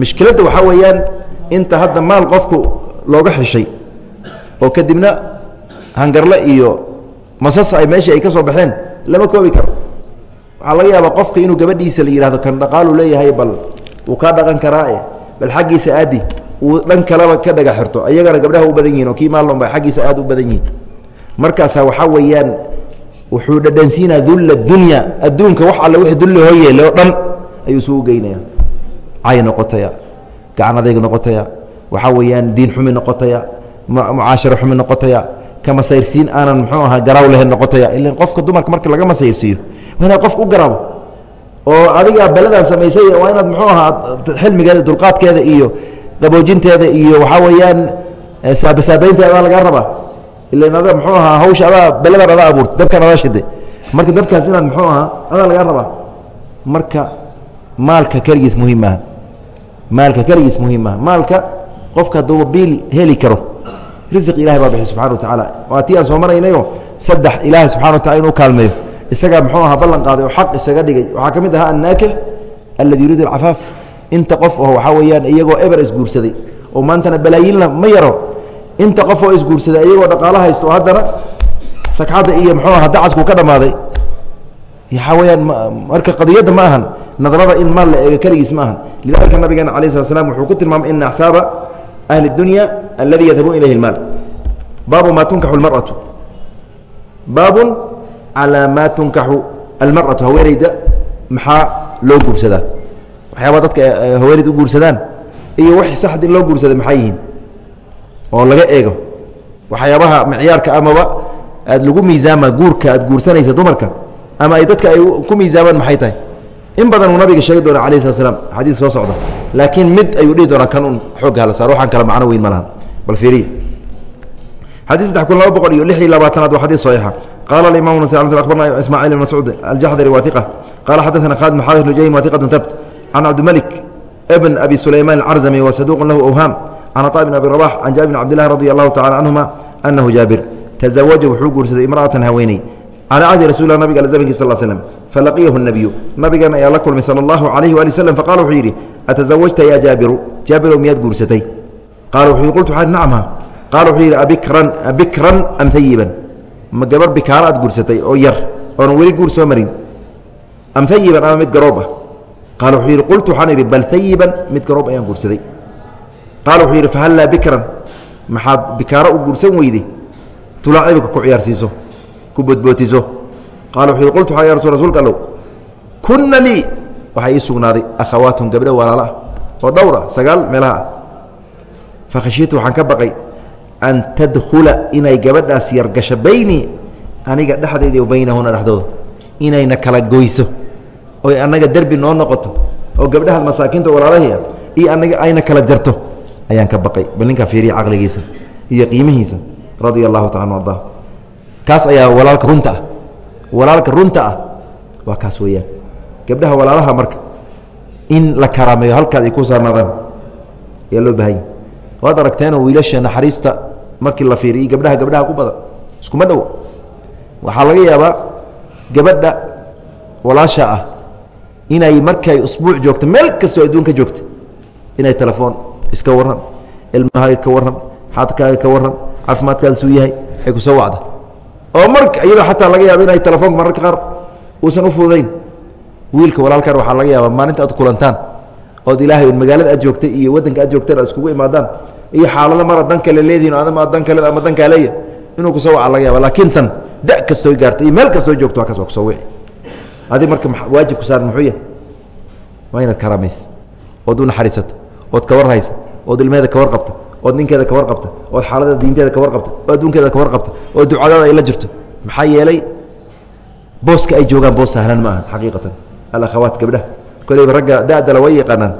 Mushkiladda waxaa weeyaan inta hadda maal qofku looga xishay oo kadibna hangarle iyo masas ay meeshii ay ka soo baxeen lama koobi karo. Waxaa laga yaabaa qofka inuu gabadhiisa la yihahdo kan dhaqaalu leeyahay bal wuu kaa dhaqan karaae bal xaggiisa aadi uu dhan kaleba ka dhaga xirto. Iyagana gabdhaha u badan yihiin oo kii maalon ba xaggiisa aad u badan yihiin markaasaa waxaa weeyaan wuxuu dhadhansiinaa dulla dunya adduunka wax alle wixii dulli hoo yeele oo dhan ayuu isugu geynaya cay noqotaya gacan adayg noqotaya waxaa weeyaan diin xumi noqotaya mucaasharo xumi noqotaya kamasayrsiin aanan muxuu ahaa garaaw lahayn noqotaya. Ila qofka dumarka marka laga masayrsiiyo waa inaad qof u garaabo oo adigaa beladan samaysay waa inaad muxuu ahaa xilmigeeda dulqaadkeeda iyo qaboojinteeda iyo waxaa weeyaan saabasaabaynteeda adaa lagaa rabaa. Ilan ada muxuu ahaa hawsha adaa beladan adaa abuurta dabkan adaa shiday marka dabkaas inaad muxuu ahaa adaa lagaa rabaa. Marka maalka keligiis muhiim maaha. Maalka keligiis muhiim maaha. Maalka qofka hadduuba biil heli karo risiq ilahay baa bixi subxana wa waa tii aan soo maraynayo saddex ilaahay subxana wa inuu kaalmeeyo. Isagaa muxuu ahaa ballan qaaday oo xaq isaga dhigay. Waxaa ka mid ahaa annaakix aladi yuriidu alcafaaf inta qof oo waxaa weeyaan iyagoo eber isguursaday. Oo maantana balaayiinla ma yaro. Inta qof oo isguursaday iyagoo dhaqaalo haysto haddana sagxadda iyo muxuu aha dacasku ka dhammaaday. Waxaa weyaan marka qadiyadda ma ahan nadrada in maal la eego keligiis ma ahan. Lidalika nabigeena ala slat slam wuxuu ku tilmaamay ina axsaaba ahli اdunya aladi yadhabuun ilayhi اlmaal baabu ma tunkaxu اlmarأatu baabun calaa maa tunkaxu almarأatu haweeneyda maxaa loo guursadaa waxyaaba dadka haweeneyda u guursadaan iyo wax saxd in loo guursada maxaa yihiin oo laga eego waxyaabaha micyaarka amaba aad lagu miisaama guurka aad guursanaysa dumarka ama ay dadka ay ku miisaamaan maxay tahay in badan uu nabiga sheegi doona alayh slat slam xadiis soo socda laakiin mid ayuu dhihi doonaa kan un xoog hala saar waxaan kale macno weyn ma lahan bal iiriy xadii saddex kun laba boqol iyo lix iyo labaatanaad waa xadii saxiixa qaala alimam nas abarna ismaaciil ibn mascuud aljaxdari waa qaala xaddaana khadim xaadis nujaym wa tabt can cabdimalik bn abi sulayman alcarzami wa saduuqun lahu awham can aطaa bn abi rabax can jaabir bn cabdilah radi allahu tacala canhuma anahu jaabir. Tazawaja wuxuu guursaday imra'atan haweeney. Calى cahdi rasulilah nabiga al zamnki sal slm falaqiyahu nabiyu nabigan ayaa la kulmay sala allahu alayh waali waslm faqala wuxuu yidhi atazawajta ya jaabiru? Jaabirow miyaad guursatay? Qaala wuxuu qultu nacma qaala wuxuu yidhi abikran abikran am hayiban ma gabar bikaara aad guursatay oo yar oonan weli guur soo marin am hayiban ama mid garoob ah qaala wuxuu yidhi qultu waxaan idhi bal hayiban mid garoob ayaan guursaday qaala wuxuu yidhi fahallaa bikran maxaad bikaaro u guursan weyday tulaacibka ku ciyaarsiiso ku boodbootiso qaala wuxuu yidhi qultu waxaa ya rasul rsulka allow kunna lii waxaa ii sugnaaday akhawaatun gabdho walaalo ah oo dhowr ah sagaal meelaha ah fakhashiitu waxaan ka baqay an tadkhula inay gabadhaas yargasho baynii aniga dhexdeeda iyo baynahuna dhexdooda inayna kala goyso. Oy annaga derbi noo noqoto oo gabdhaha masaakiinta walaalahia iyo anaga ayna kala jarto ayaan ka baqay. Bal ninkaa fiiriya caqligiisa iyo qiimihiisa radia allahu taala arda kaas ayaa walaalka runta ah. Walaalka runta ah waa kaas weeyaan. Gabdhaha walaalaha marka in la karaameeyo halkaad ay ku saarnaadaan ayaa loo baahanya waad aragteenoo wiilasha naxariista markii la fiiriyo gabdhaha gabdhaha ku badan iskuma dhowo waxaa laga yaabaa gabadha walaasha ah inay markay usbuuc joogto meel kastoo adduunka joogta inay telefoon iska waran ilmahaaga ka waran xaadkaaga ka waran caafimaadkaadasuu yahay ay ku soo wacda. Oo mar iyadoo xataa laga yaaba inay telefoonka mararka qaar uusan u fududayn wiilka walaalkan waxaa laga yaabaa maalinta aad kulantaan ood ilaahay magaalada aad joogtay iyo waddanka aad joogteen aad iskugu imaadaan iyo xaalado mar dan kale leedihin adama dan kale ama dan kaaleeya inuu ku soo waca laga yaaba laakiin tan da kastoo gaartay iyo meel kastoo joogto waa kas waa ku soo wici adi marka waajib ku saaran muxuu yahay? Waa inaad karaamaysa ood u naxariisata ood kawar haysa ood ilmeheeda kawar qabta ood ninkeeda kawar qabta ood xaalada diinteeda kawar qabta oo adduunkeeda kawar qabta oo ducadaada ay la jirto. Maxaa yeelay booska ay joogaan boos sahlan ma aha xaqiiqatan. Alakhawaat gabdhaha koleyba ragga dadala way yaqaanaan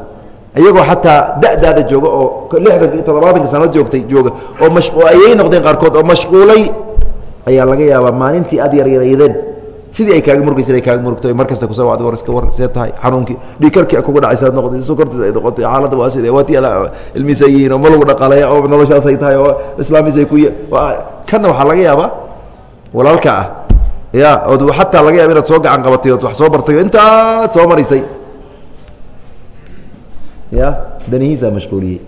iyagoo xataa dadaada jooga oo lixdan iyo toddobaatanka sanad joogtay jooga oo ayay noqdeen qaarkood oo mashquulay ayaa laga yaabaa maalintii aad yaryareydeen sidii ay kaaga murgaysa ay kaaga murugto mar kasta kusa wacda war iska war see tahay xanuunkii dhiikarkii kuga dhacaysa ad noqotay sokortiis ay noqotay xaaladda waa sida waati ada ilmihiisa yihiin oo ma lagu dhaqaalaya oo noloshaasay tahay oo islaamisay ku kana waxaa laga yaabaa walaalka ah ya ood xataa laga yaaba inaad soo gacan qabatay ood wax soo bartay oo intaad soo marisay ya danihiisaa mashquuliyey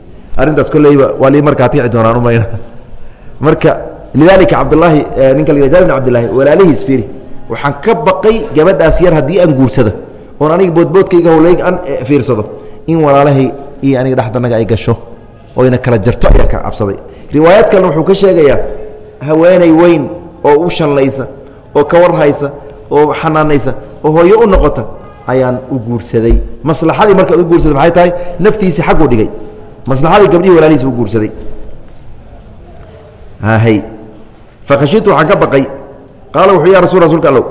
arrintaas kolleyba waa lii markaa tici doonaan umayna marka lidalika cabdulaahi ninka la jaabir bn cabdillahi walaalihiis fiiri. Waxaan ka baqay gabadhaas yar haddii aan guursado oon aniga boodboodkayga howleyga aan fiirsado. In walaalahay iyo aniga dhexdanaga ay gasho oyna kala jarto ayaan ka cabsaday. Riwaayaad kalena wuxuu ka sheegayaa haweeney weyn oo u shallaysa oo ka warhaysa oo xanaanaysa oo hooyo u noqota ayaan u guursaday. Maslaxadii marka u guursaday maxay tahay? Naftiisii xagguu dhigay. Maslaxadii gabdhihii walaalihiisa u guursaday. Hay fakhashitu waxaan ka baqay. Qaala wuxuu ya rasul rasulka allow.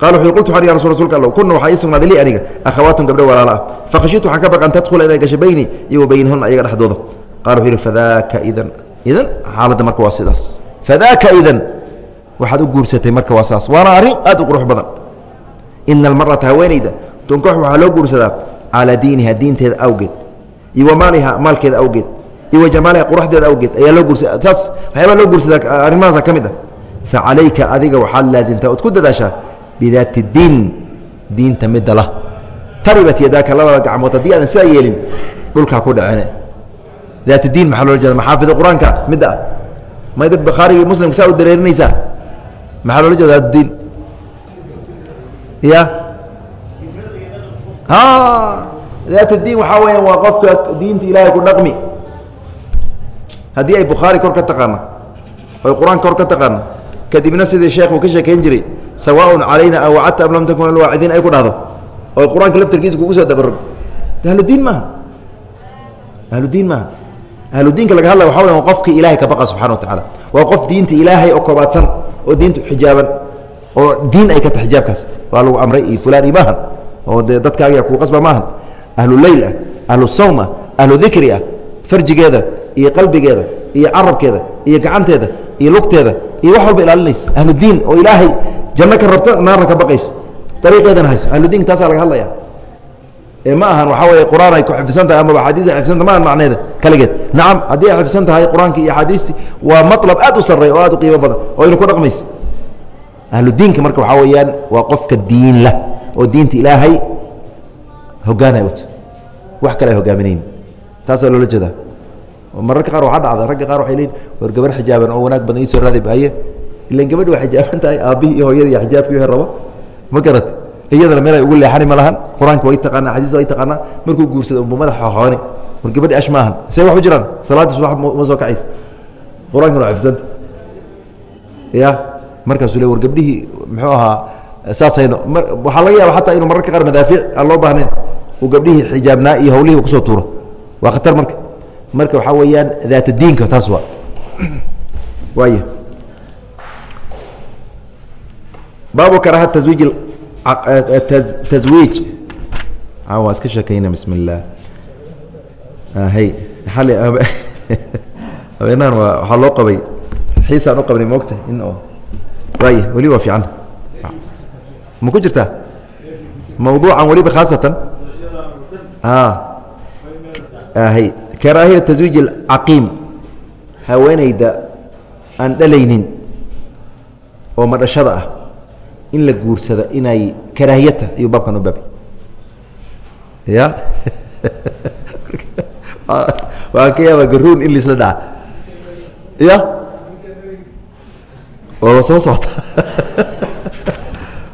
Qala wuxuu qultu waxaan ya rasul rasulka allow. Kuna waxaa ii sugnaaday lii aniga akhawaatun gabdho walaala ah. Fakhashitu waxaan ka baqay an tadkhula inay gasho baynii iyo wa baynahunna ayaga dhexdooda. Qala wuxuu yihi fadaaka idan. Idan xaaladda marka waa sidaas. Fadaaka idan. Waxaad u guursatay marka waa saas waana arrin aad u qurux badan ina almarata haweeneyda tunkax waxaa loo guursadaa calaa diiniha diinteeda awgeed iyo wa maaliha maalkeeda awgeed iyo wa jamaaliha quruxdeeda awgeed ayaa loo guursa saas waxyaabaa loo guursadaa arrimahaasa ka mid ah facalayka adiga waxaad laasimtaa ood ku dadaashaa bidaati diin diinta midda lah taribat yadaaka labada gacmood haddii aadan sidaa yeelin dhulkaa ku dhacene daat diin maxaa loola jeeda maxaafida qur'aanka midda ah may dad bakhaariga muslimka saa u dareerinaysaa maxaa loola jeeda daatdiin ya. Daat diin waxaa weeyaan waa qofka diinta ilaahay ku dhaqmi. Haddii ay bukhaari kor ka taqaana oy qur'aanka kor ka taqaana kadibna sidii sheekh uu ka sheekayn jiray sawaaun calayna awacadta am lam takun alwaacidiin ay ku dhahdo oy qur'aanka laftarkiisa kugu soo dabarog ahludiin maaha. Ahludiin maaha. Ahludiinka laga hadlaya waxa weya qofka ilaahay ka baqa subxana wa tacaala waa qof diinta ilaahay oo kobaadsan oo diinta xijaaban oo diin ay ka tahay xijaabkaas waa lagu amray iyo fulaan iyo maahan. Oo dee dadkaaga kuu qasba maahan. Ahlu leyl ah ahlu sawm ah ahlu dikri ah farjigeeda iyo qalbigeeda iyo carabkeeda iyo gacanteeda iyo lugteeda iyo wax walba ilaalinaysa. Ahludiin oo ilaahay janno ka rabto naarna ka baqayso. Dariiqeedana hayso. Ahludiinka taasaa laga hadlaya ee ma ahan waxaa weeye qur'aan ay ku xifdisan tahay amaba axaadiis ay xifdisanta ma ahan macneeda kaligeed. Nacam haddii ay xifdisan tahay qur'aankii iyo axaadiistii waa matlab aad u sarreey oo aad u qiimo badan oo aynu ku dhaqmayso ahludiinka marka waxaa weeyaan waa qofka diin lah oo diinta ilaahay hogaanay uta wax kale ay hogaaminayn. Taasaa loola jeedaa mararka qaar waxaa dhacda ragga qaar waxay leeyiin war gabar xijaaban oo wanaag badan iisoo raadib haye ilan gabadhi waa xijaaban tahay aabbihii iyo hooyadii xijaabkii wixii rabo. Ma garat iyadana meel ay ugu leexani ma lahan. Qur'aanka way taqaanaa xadiis way taqaanaa. Markuu guursado unba madaxa xooni war gabadhi ash maahan see wax u jiraan. Salaaddiis wax ma soo kacaysa. Qur'aankana waa xifsanta ya markaasuu le war gabdhihii muxuu ahaa saasayno waxaa laga yaaba xataa inuu mararka qaar madaafiic aan loo baahnayn uu gabdhihii xijaabnaa iyo hawlihii ku soo tuuro. Waa khatar marka. Marka waxaa weeyaan daat diinka taas waa. Waay baabu karaha tawiij taswiij waa iska sheekayna bismi اllaah hay (laughs) habeenahan waa waxaa loo qabay xiisaan u qabnay moogta in weli waa fiican. Ma ku jirtaa? Mawduucan weliba khaasatan? Hay karaahiya taswiij اcaqiim haweenayda aan dhalaynin oo madhashada ah in la guursada inay karaahiyata ayuu baabkan u baabay ya? (laughs) Waxaan ka yaaba garuun in laisla dhaca. Ya waa soo socota (laughs)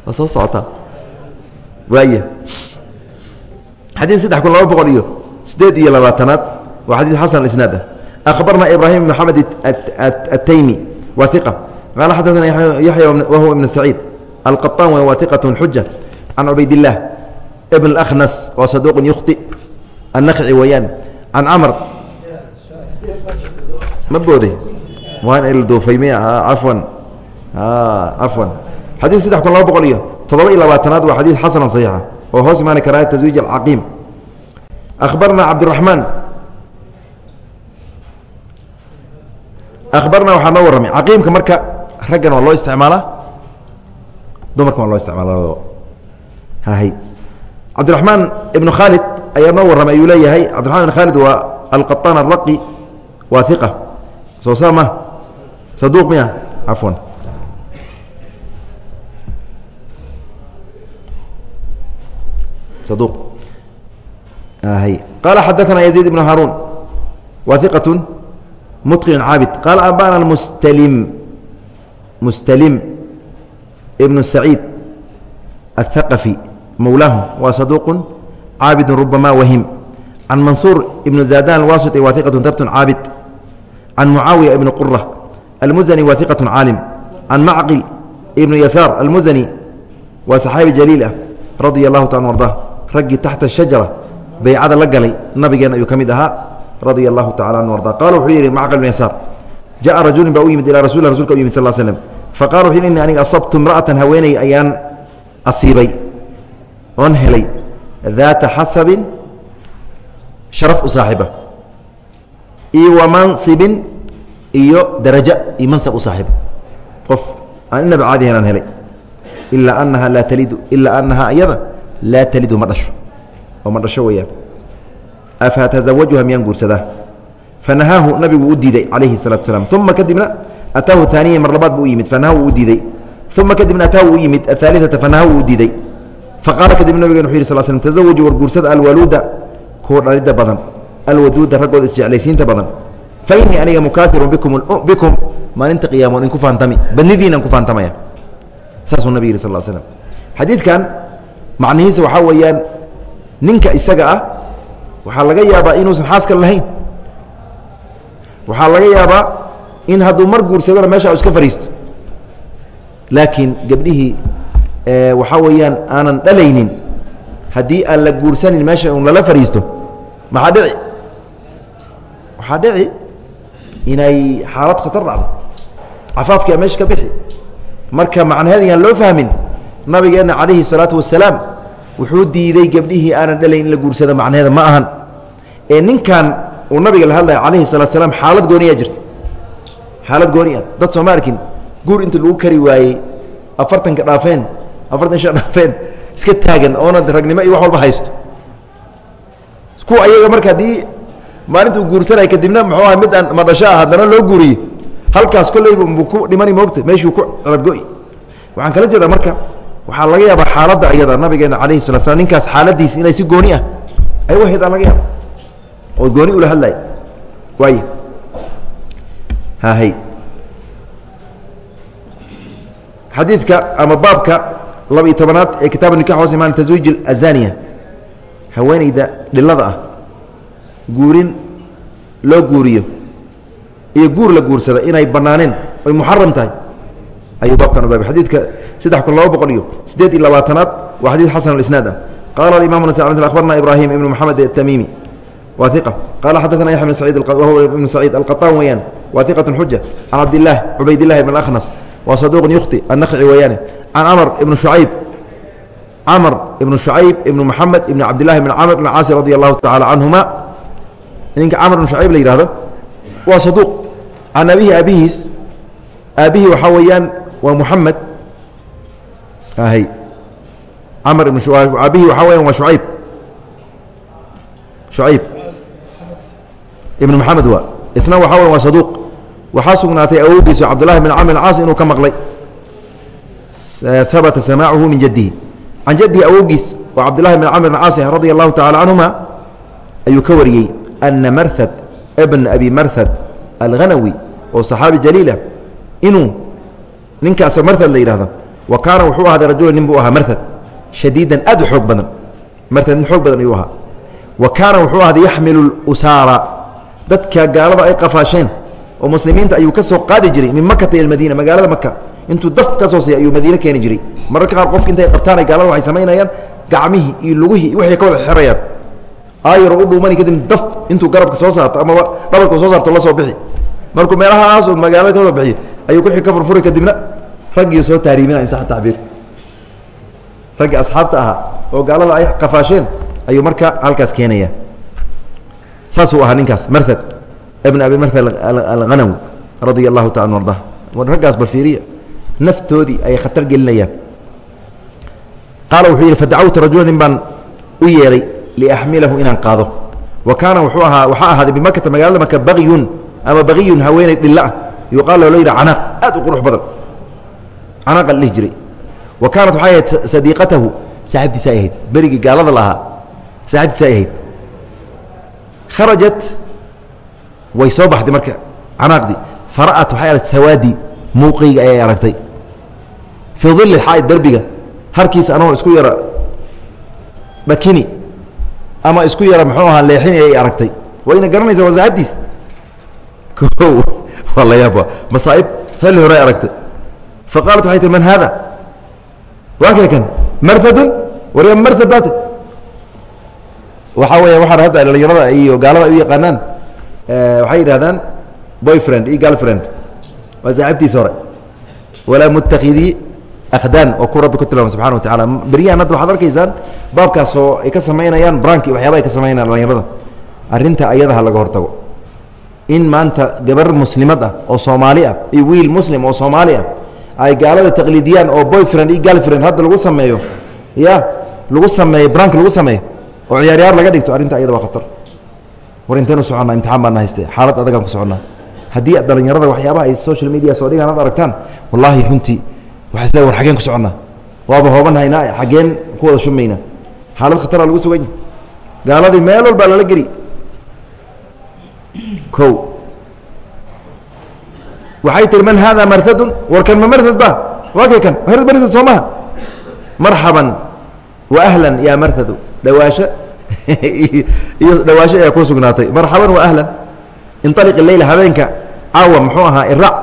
waa soo socotaa waaya xadiid saddex kun laba boqol iyo sideed iyo labaatanaad waa xadiid xasan isnaad ah akhbarna ibrahim bn maxamed ataymi wa iqa qaala xadaana yaxya wahuwa ibn saciid alqaطaan wa iqaة xuja can cubayd الlah bn اأkhnas waa saduuq yukhطi annakci weeyaan can camr ma booday waan ilduufay miya cafwan cafwan xadiid saddex kun laba boqol iyo toddoba iyo labaatanaad waa xadiid xasana صaxiixa oo hoos imaani karaa taswiij alcaqiim. Akhbarna cabdiraxmaan akhbarna waxaa noo warramay. Caqiimka marka raggan waa loo isticmaalaa? Dumarkan waa loo isticmaala hahay cabdiraxmaan ibnu khaalid ayaa noo warramay ayuu leeyahay cabdiraxman ibn khaalid waa alqaطaan araqi waa iqa soo saa ma saduuq miya cafwan saduuq hay qaala xadaثana yaziid ibnu haaruun waa iqaة mutqin caabid qaala anbana mustalm mustalm ibn saciid aلthaqafi mowlaahum waa saduuq caabid rubama wahim can mansuur ibn zadan alwasiti waa iqaة tabtun caabid can mucaawiya ibn qura almuzani waa iqaة caalim can macqil ibn yasaar almuzani waa saxaabi jaliil ah radia اllahu taala arda raggii taxta shajara baycada la galay nabigeena ayuu ka mid ahaa radia allahu tacala anu arda. Qala wuxuu yidhi macqil ibn yasaar jaءa rajulin baa u yimid ilaa rasul rasulka u yimid sal slm faqala wuxuu ini aniga asabtu imra'atan haweeney ayaan asiibay oon helay daata xasabin sharaf u saaxiiba iyo wa iyo daraja iyo mansab u saaxiiba. Qof aan inaba caadihan aan helay ilaa anaha laa talidu ilaa anaha iyada laa talidu ma dhasho oo ma dhasho weeyaan afa taزawajuha miyaan guursadaa fanahaahu nabigu u diiday calayhi الsalatu slam uma kadibna ataahu aaniya mar labaad buu u yimid fanahahu u diiday uma kadibna ataahu u yimid ahaaliثata fanahahu u diiday faqaala kadib nabigen wuxu yih sl slm tazawaju war guursada alwaluuda kuwa dhalidda badan alwaduuda raggooda isjeclaysiinta badan fainii aniga mukaairun bikum maalinta qiyaamood inku faantami badnidiinaan ku faantamaya saasuu nabig yihi sal slm xadiidkan macnihiisa waxaa weeyaan ninka isaga ah waxaa laga yaabaa inuusan xaaska lahayn. Waxaa laga yaabaa in hadduu mar guursadona meesha iska fariisto laakiin gabdhihii waxaa weeyaan aanan dhalaynin haddii aan la guursanin meesha un lala fariisto maxaa dhici? Waxaa dhici inay xaalad khatar dhacdo cafaafkia meesha ka bixi. Marka macnaheed yaan loo fahmin nabigeena calayhi salaatu wasalaam wuxuu diiday gebdhihii aanan dhalayn in la guursado macnaheeda ma ahan. Ee ninkan uu nabiga la hadlaya calayhi salaatu salaam xaalad gooniyaa jirta xaalad gooni ah dad sooma arkin guur inta lagu kari waayey afartanka dhaafeen afartan shan dhaafeen iska taagan oona ragnimo iyo wax walba haysto. Kuwa ayaga marka haddii maalinta guursanaya kadibna muxuu aha mid aan madhasho ah haddana loo guuriyo halkaas kollayba bu ku dhimani moogta meeshuu ku cirabgo-i waxaan kala jeedaa marka waxaa laga yaabaa xaaladda ayada nabigeena calayhi sala slam ninkaas xaaladiis inay si gooni ah ay u laga yaaba. Oo gooni ula hadlaya waay hahay xadiidka ama baabka laba iyo tobanaad ee kitaab nikx hoos imaan taswiij azaniya haweeneyda dhilada ah. Guurin loo guuriyo. Iyo guur la guursada inay banaaneen oy muxaram tahay. Ayuu baabkan ubaabay xadiidka saddex kun laba boqol iyo siddeed iyo labaatanaad waa xadiid xasan isnaad ah. Qaala aimamu abarna ibrahim ibnu maxamed atamiimi wa iqa qaala xadaana yaxya bn ibnu saciid alqataan weeyaan. Wa iqatun xuja can cabdilaah cubaydillahi ibn akhnas wa saduuqun yukhti annakci weeyaane. Can amar ibnu shucayb camr ibnu shucayb ibnu maxamed ibn cabdillahi bn camr ibn caasi radi allahu tacala canhuma ninka camr ibnu shucayb la yihahdo waa saduuq. Can abihi aabihiis aabihi waxaa weeyaan waa muxamed hy camr ibn aabihii waxaa weyan waa shucayb shucayb ibn moxamed waa. Isna waxaa weyan waa saduuq. Waxaa sugnaatay awowgiisu cabdullahi bn camr caas inuu ka maqlay. Habata samaacuhu min jadihi can jadihi awowgiis oo cabdullahi bn camr caas radia allahu tacala canhuma ayuu ka wariyey ana marhad bn abi marhad alghanawi oo saxaabi jaliilah inuu ninkaas marhad la yidhahdo wa kaana wuxuu ahaaday rajula nin buu ahaa marhad shadiidan aad xoog badan marhad nin xoog badan ayuu ahaa wa kaana wuxuu ahaaday yaxmilu usaara dadka gaalada ay qafaasheen oo muslimiinta ayuu ka soo qaadi jiray min makata ila madiina magaalada maka intuu daf ka soo siiya ayuu madiine keeni jiray mararka qaar qofka intay qabtaan ay gaalada waxay samaynayaan gacmihii iyo lugihii waxay ka wada xerayaan aayaro u dhuumani kadib daf intuu garabka soo saarto amaba dhabarka soo saarto la soo bixi markuu meelahaas magaalada ka soo bixiy ayuu ku ka furfuri kadibna raggii soo taariibina in sax tacbiir. Raggii asxaabta ahaa oo gaalada ay qafaasheen ayuu marka halkaas keenaya saasuu ahaa ninkaas marhad ibn abi marhad alghanawi radia allahu taala arda raggaas bal fiiriya naftoodii ay khatar gelinayaan. Qaala wuxuu yidhi fadacawtu rajula nin baan u yeeray liaxmilahu inaan qaado. Wa kaana wuxuu ahaa waxaa ahaaday bimakata magaalada maka bagyun ama bagiyun haweeney dhilla ah. Yuqaal loola yidha canaaq aad u qurux badan canaaqa la dhihi jiray. Wa kaanat waxay ahayd sadiiqatahu saaxibtiisa ay ahayd. Berigii gaalada lahaa saaxibtiisa ay ahayd. Kharajat way soo baxday marka canaaqdii fara'at waxay aragtay sawaadii muuqayga ayay aragtay. Fii dilli xaa'id derbiga harkiisa anagoo isku yara dhakini ama isku yara muxuu ahaa leexini ayay aragtay. Wayna garanaysaa waa saaxibtiis o (laughs) waa la yaaba masaaib xilli hore aragtay fa qaalat waxay tii man haada waa kee kan marhadun warya marhad baate waxaa weya waxaan hadda dhalinyarada iyo gaalada ay u yaqaanaan waxay yidhahdaan boyfriend iyo girlfriend. waa saaxibtiisa hore walaa mutakidii akhdaan oo ku rabbi ku tilmaama subxana wa tacala beryahan hadda waxaad arkaysaan baabkaas oo ay ka samaynayaan branki waxyaaba ay ka samaynayaan dhalinyarada arrinta ayadaha laga hortago in maanta gabar muslimad ah oo soomaali ah iyo wiil muslim oo soomaali ah ay gaalada taqliidiyaan oo boyfriend iyo girlfriend hadda lagu sameeyo ya lagu sameeyo brank lagu sameeyo oo ciyaaryaar laga dhigto arrinta ayada waa khatar. War intaynu soconnaa imtixaan baana hayste xaalad adagaan ku soconnaa. Haddii dhalinyarada waxyaabaha ay social media soo dhigaan ad aragtaan wallaahi runtii waxay isleedahay war xaggeen ku soconnaa. Waaba hoobanhaynaa xaggeen ku wada shumaynaa xaalad khatara lagu sugan yahay gaaladii meel walbaa lala geli. O waxay tihi man hada marhadun war kan ma marhad ba? Waa kay kan marhad soo maha marxaban yaa martadu dhawaasho (laughs) iyo dhawaasho ayaa ku sugnaatay. Marxaban wa ahlan inaliq leyla habeenka caawa muxuu ahaa irac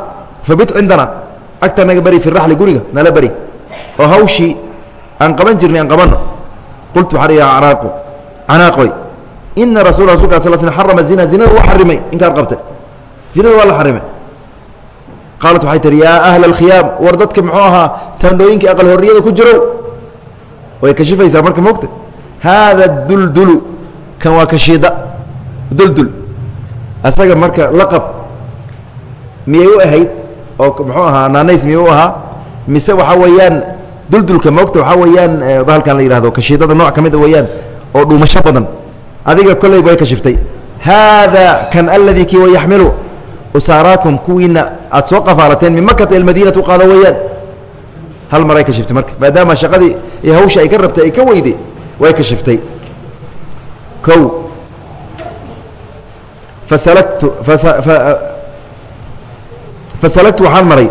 fabit cindana agta naga beri fi raxli guriga nala beri oo hawshii aan qaban jirnay aan qabanno. Qultu waxaan ya canaaqu canaaqoy ina rasul rasulka sal sl xarama zina zinada waa xarimay inkaad qabtay zinada waa la xarimay qaalat waxay tihi yaa ahla alkhiyaam war dadka muxuu ahaa taandhooyinkii aqal horriyada ku jirow. Way kashifaysaa marka mogta haada duldulu kan waa kashiida duldul. Asaga marka laqab miyay u ahayd oo muxuu ahaa naanays miyay u ahaa mise waxaa weeyaan duldulka moogta waxaa weeyaan bahalkan la yihahdo kashiidada nooc ka mid a weeyaan oo dhuumasho badan. Adiga kolleyba way kashiftay haada kan aladii kii wayaxmilu usaaraakum kuwiina aad soo qafaalateen min makata ilmadiinatu qaado weeyaan. Hal maray kashiftay marka maadaama shaqadii iyo hawsha ay ka rabtay ay ka weyday way kashiftay o fasalagtu fasalagtu waxaan maray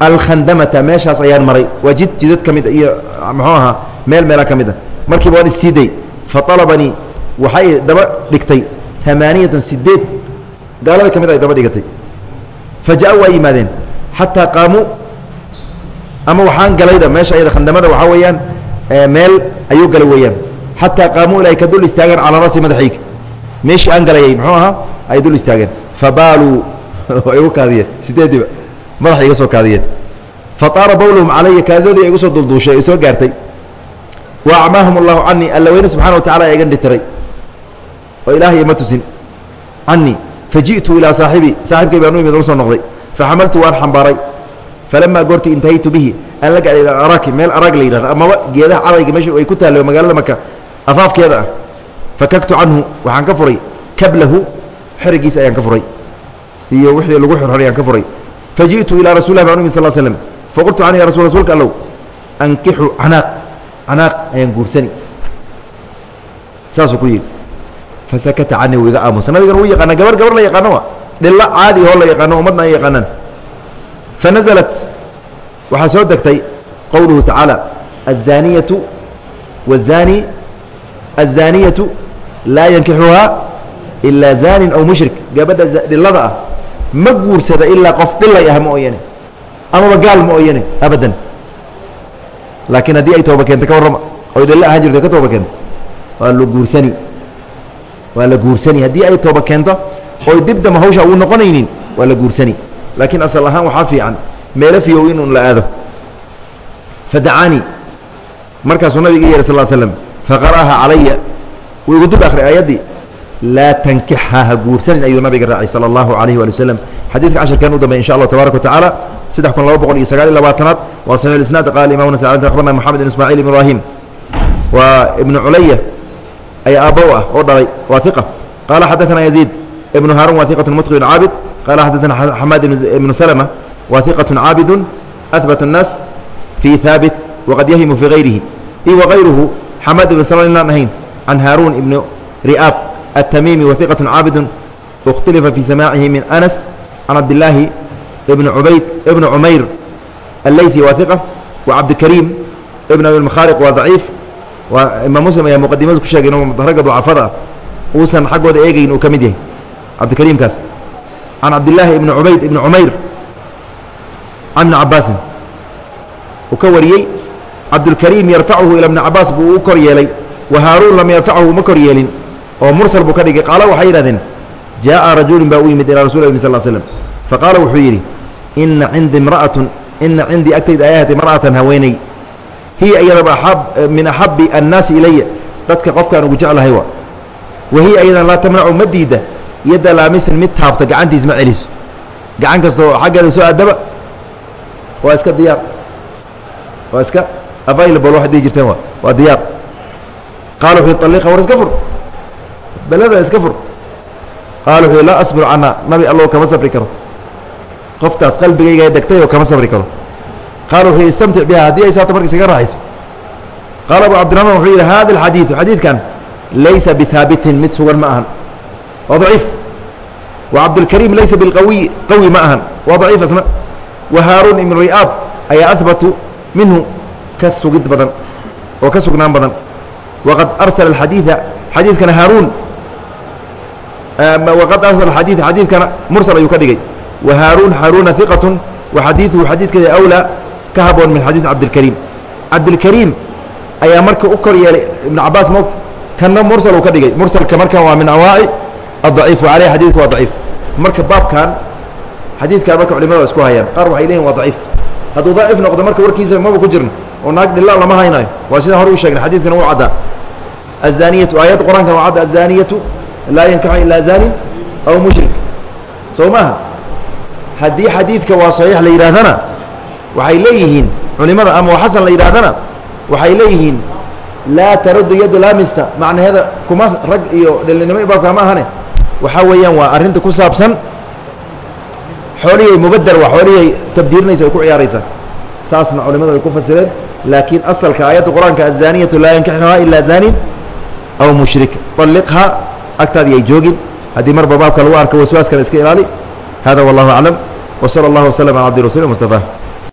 alkhandamata meeshaas ayaan maray. Waa jid jidad ka iyo muxuu ahaa meel meela ka mid a. Markiiba waan issiiday faalabanii waxay daba dhigtay amaaniyatan sideed gaalada ka mid ay daba dhigatay fa ja waa yimaadeen. Xataa qaamuu ama waxaan galayda meesha ayada khandamada waxaa weeyaan meel ayuu galay weeyaan. Xataa qaamuu ilay ka dul istaageen calaa rasi madaxayga meeshii aan galayay muxuu ahaa? Ay dul istaageen fabaaluu (laughs) way igu kaadiyeen sideediiba madaxay iga soo kaadiyeen. Faaara bawluhum calaya kaadidoodii igu soo dulduushay ay soo gaartay. Wa acmaahum allahu canii alla weyne subxana wa tacala igan dhitiray oo ilaahay ima tusin. Canii faji'tu ilaa saaxibii saaxibkay baan u imid ula soo noqday faxamaltu waan xambaaray falamaa goortii intahaytu bihi aan la gaadhay ilaa araki meel arag la yidhahdo amaba geedaha cadayga meesha ay ku taallo magaalada maka afaafkeeda ah. Fakaktu canhu waxaan ka furay. Kablahu xerigiisa ayaan ka furay. Iyo wixii lagu xirxoray ayaan ka furay. Faji'tu ilaa rasul lah baan u imid sal slm faqultu can ya rasul rsulka allow. Ankixu canaaq canaaq ayaan guursani. Saasuu ku yidhi fasakata canii wuu iga aamusa nabigana wuu yaqaana gabar gabar la yaqaano wa dhilla caadi oo la yaqaano ummadna ay yaqaanaan fanaزlat waxaa soo degtay qowluhu tacaala الزaaniyatu والزaani الزaaniyatu laa yankixuhaa ilaa zaanin aw mushrik gabadha dhilada ah ma guursada ilaa qof dhilay ah ma ooyane amaba gaal ma ooyane abadan laakiin haddii ay tooba keenta ka warrama oy dhilla ahaan jirto ka tooba keento waa la guursani waa la guursani. Haddii ay tooba keento oy dib hawsha ugu noqonaynin waa la guursani. Laakiin asal ahaan waxaa fiican meelo fiyow in un la aado. Fadacaanii markaasuu nabiga yeehay sal slam faqara'aha calaya wuu igu dul akhri aayaddii laa tankixha ha guursanin ayuu nabiga raacay salى اllahu alayh wali waslm xadidka cashirkan u dambey insha allah tabarak watacaala saddex kun laba boqol iyo sagaal iyo labaatanaad waa saxix isnaad qala imamna s abarna moxamed ibn ismaaciil ibrahim waa ibnu culaya ayaa aabbow ah oo dhalay waa iqa qaala xadaثana yaziid ibnu haarun waa iqat mutqin caabid qala xadaثana xamaad ibnu slma waa iqaة caabidu ahbat الnaas fii haabit waqad yahimu fii hayrihi i wagayruhu xamaad ibn slma inaan ahayn can haaruun ibnu ri'aab التmيمي وثقة cاabد اkhتiلفa في سماعihi من أنس عن عبداللahi بن عbayd بن عmayr الlayثي waa ثقة وعabدكريم بن أبي المkhاaرق waa ضaعيif waa imaam muslim ayaa muqadimada ku sheegay inuu ragga ducafada uusan xaggooda eegayn uu ka mid yahay. Cabdikariimkaas. Can cabdillaahi ibni cubayd ibni cumayr can ibni cabbaasin uu ka wariyey cabdulkariim yarfachu ila bni cabaas buu u kor yeelay wa haaruun lam yarfachu uma kor yeelin oo mursal buu ka dhigay. Qaala waxay yidhahdeen jaaءa rajulin baa u yimid ilaa rasul m sal slm faqaala wuxuu yidhi ina cindi imra'atun ina cindii agtayda ayahat imra'atan haweeney hiya iyadaba aab min axabi annaasi ilaya dadka qofkaan ugu jeclahay wa wa hiya ayadan laa tamnacu ma diida. Yadda laamisin mid taabta gacantiis ma celiso. Gacan kastoo xaggeeda soo addaba waa iska diyaar. Waa iska available waxaad dhihi jirteen wa waa diyaar. Qaala wuxuu aliqa war iska fur. Belada iska fur. Qaala wuxuu laa asbiru canha nabi allow kama sabri karo. Qoftaas qalbigayga degtay oo kama sabri karo qaaluu istamtic biha haddii ay saata marka isaga raxayso qaala abu cabdiraxmaan wuxuu yidhi hada alxadiidu xadiidkan laysa bihaabitin mid sugan ma ahan waa daciif wa cabdulkariim laysa bilqawiy qawi ma ahan waa daciif isna wa haaruun ibnu ri'aab ayaa ahbatu minhu ka sugid badan oo ka sugnaan badan waqad arsala alxadiida xadiidkana haaruun waqad arsala alxadiida xadiidkana mursal ayuu ka dhigay wa haaruun haaruuna hiqatun wa xadiiduhu xadiidkeeda awlaa ka haboon min xadiiث cabdilkariim cabdilkariim ayaa marka u kor yeelay ibn cabaas moogta kanna mursal uu ka dhigay. Mursalka markan waa min awaaci aضaciif aleyh xadidka waa daciif. Marka baabkan xadiidkan marka culimada waa isku hayaan qaar waxay leeyihiin waa daciif. Hadduu daciif noqdo marka warkiisa maba ku jirno oo naag dhila lama haynayo. Waa sidaan hore u sheegnay xadidkana wuu caddaa. Azaniyatu aayadda qur'aankan waa cadda azaniyatu laa yankaxu ilaa zanin aw mushrik. Soo maaha? Haddii xadiidka waa saxiix la yidhaahdana waxay leeyihiin culimada ama waa xasan la yidhaahdana waxay leeyihiin laa taruddu yaddu laamista macnaheeda kuma rag iyo dhelinimo baabka ma ahane waxaa weeyaan waa arrinta ku saabsan xoolihii mubadder waa xoolihii tabdiirinaysa ay ku ciyaaraysaa saasna culimadu ay ku fasireen laakiin asalka aayadda qur-aanka azaniyatu laa yankaxuhaa ilaa zanin aw mushrik طalliqhaa agtaadii ay joogin haddii marba baabka lagu arko waswaaskana iska ilaali hada wallahu aclam w salى اllah waslm ala abdi rasul mustafa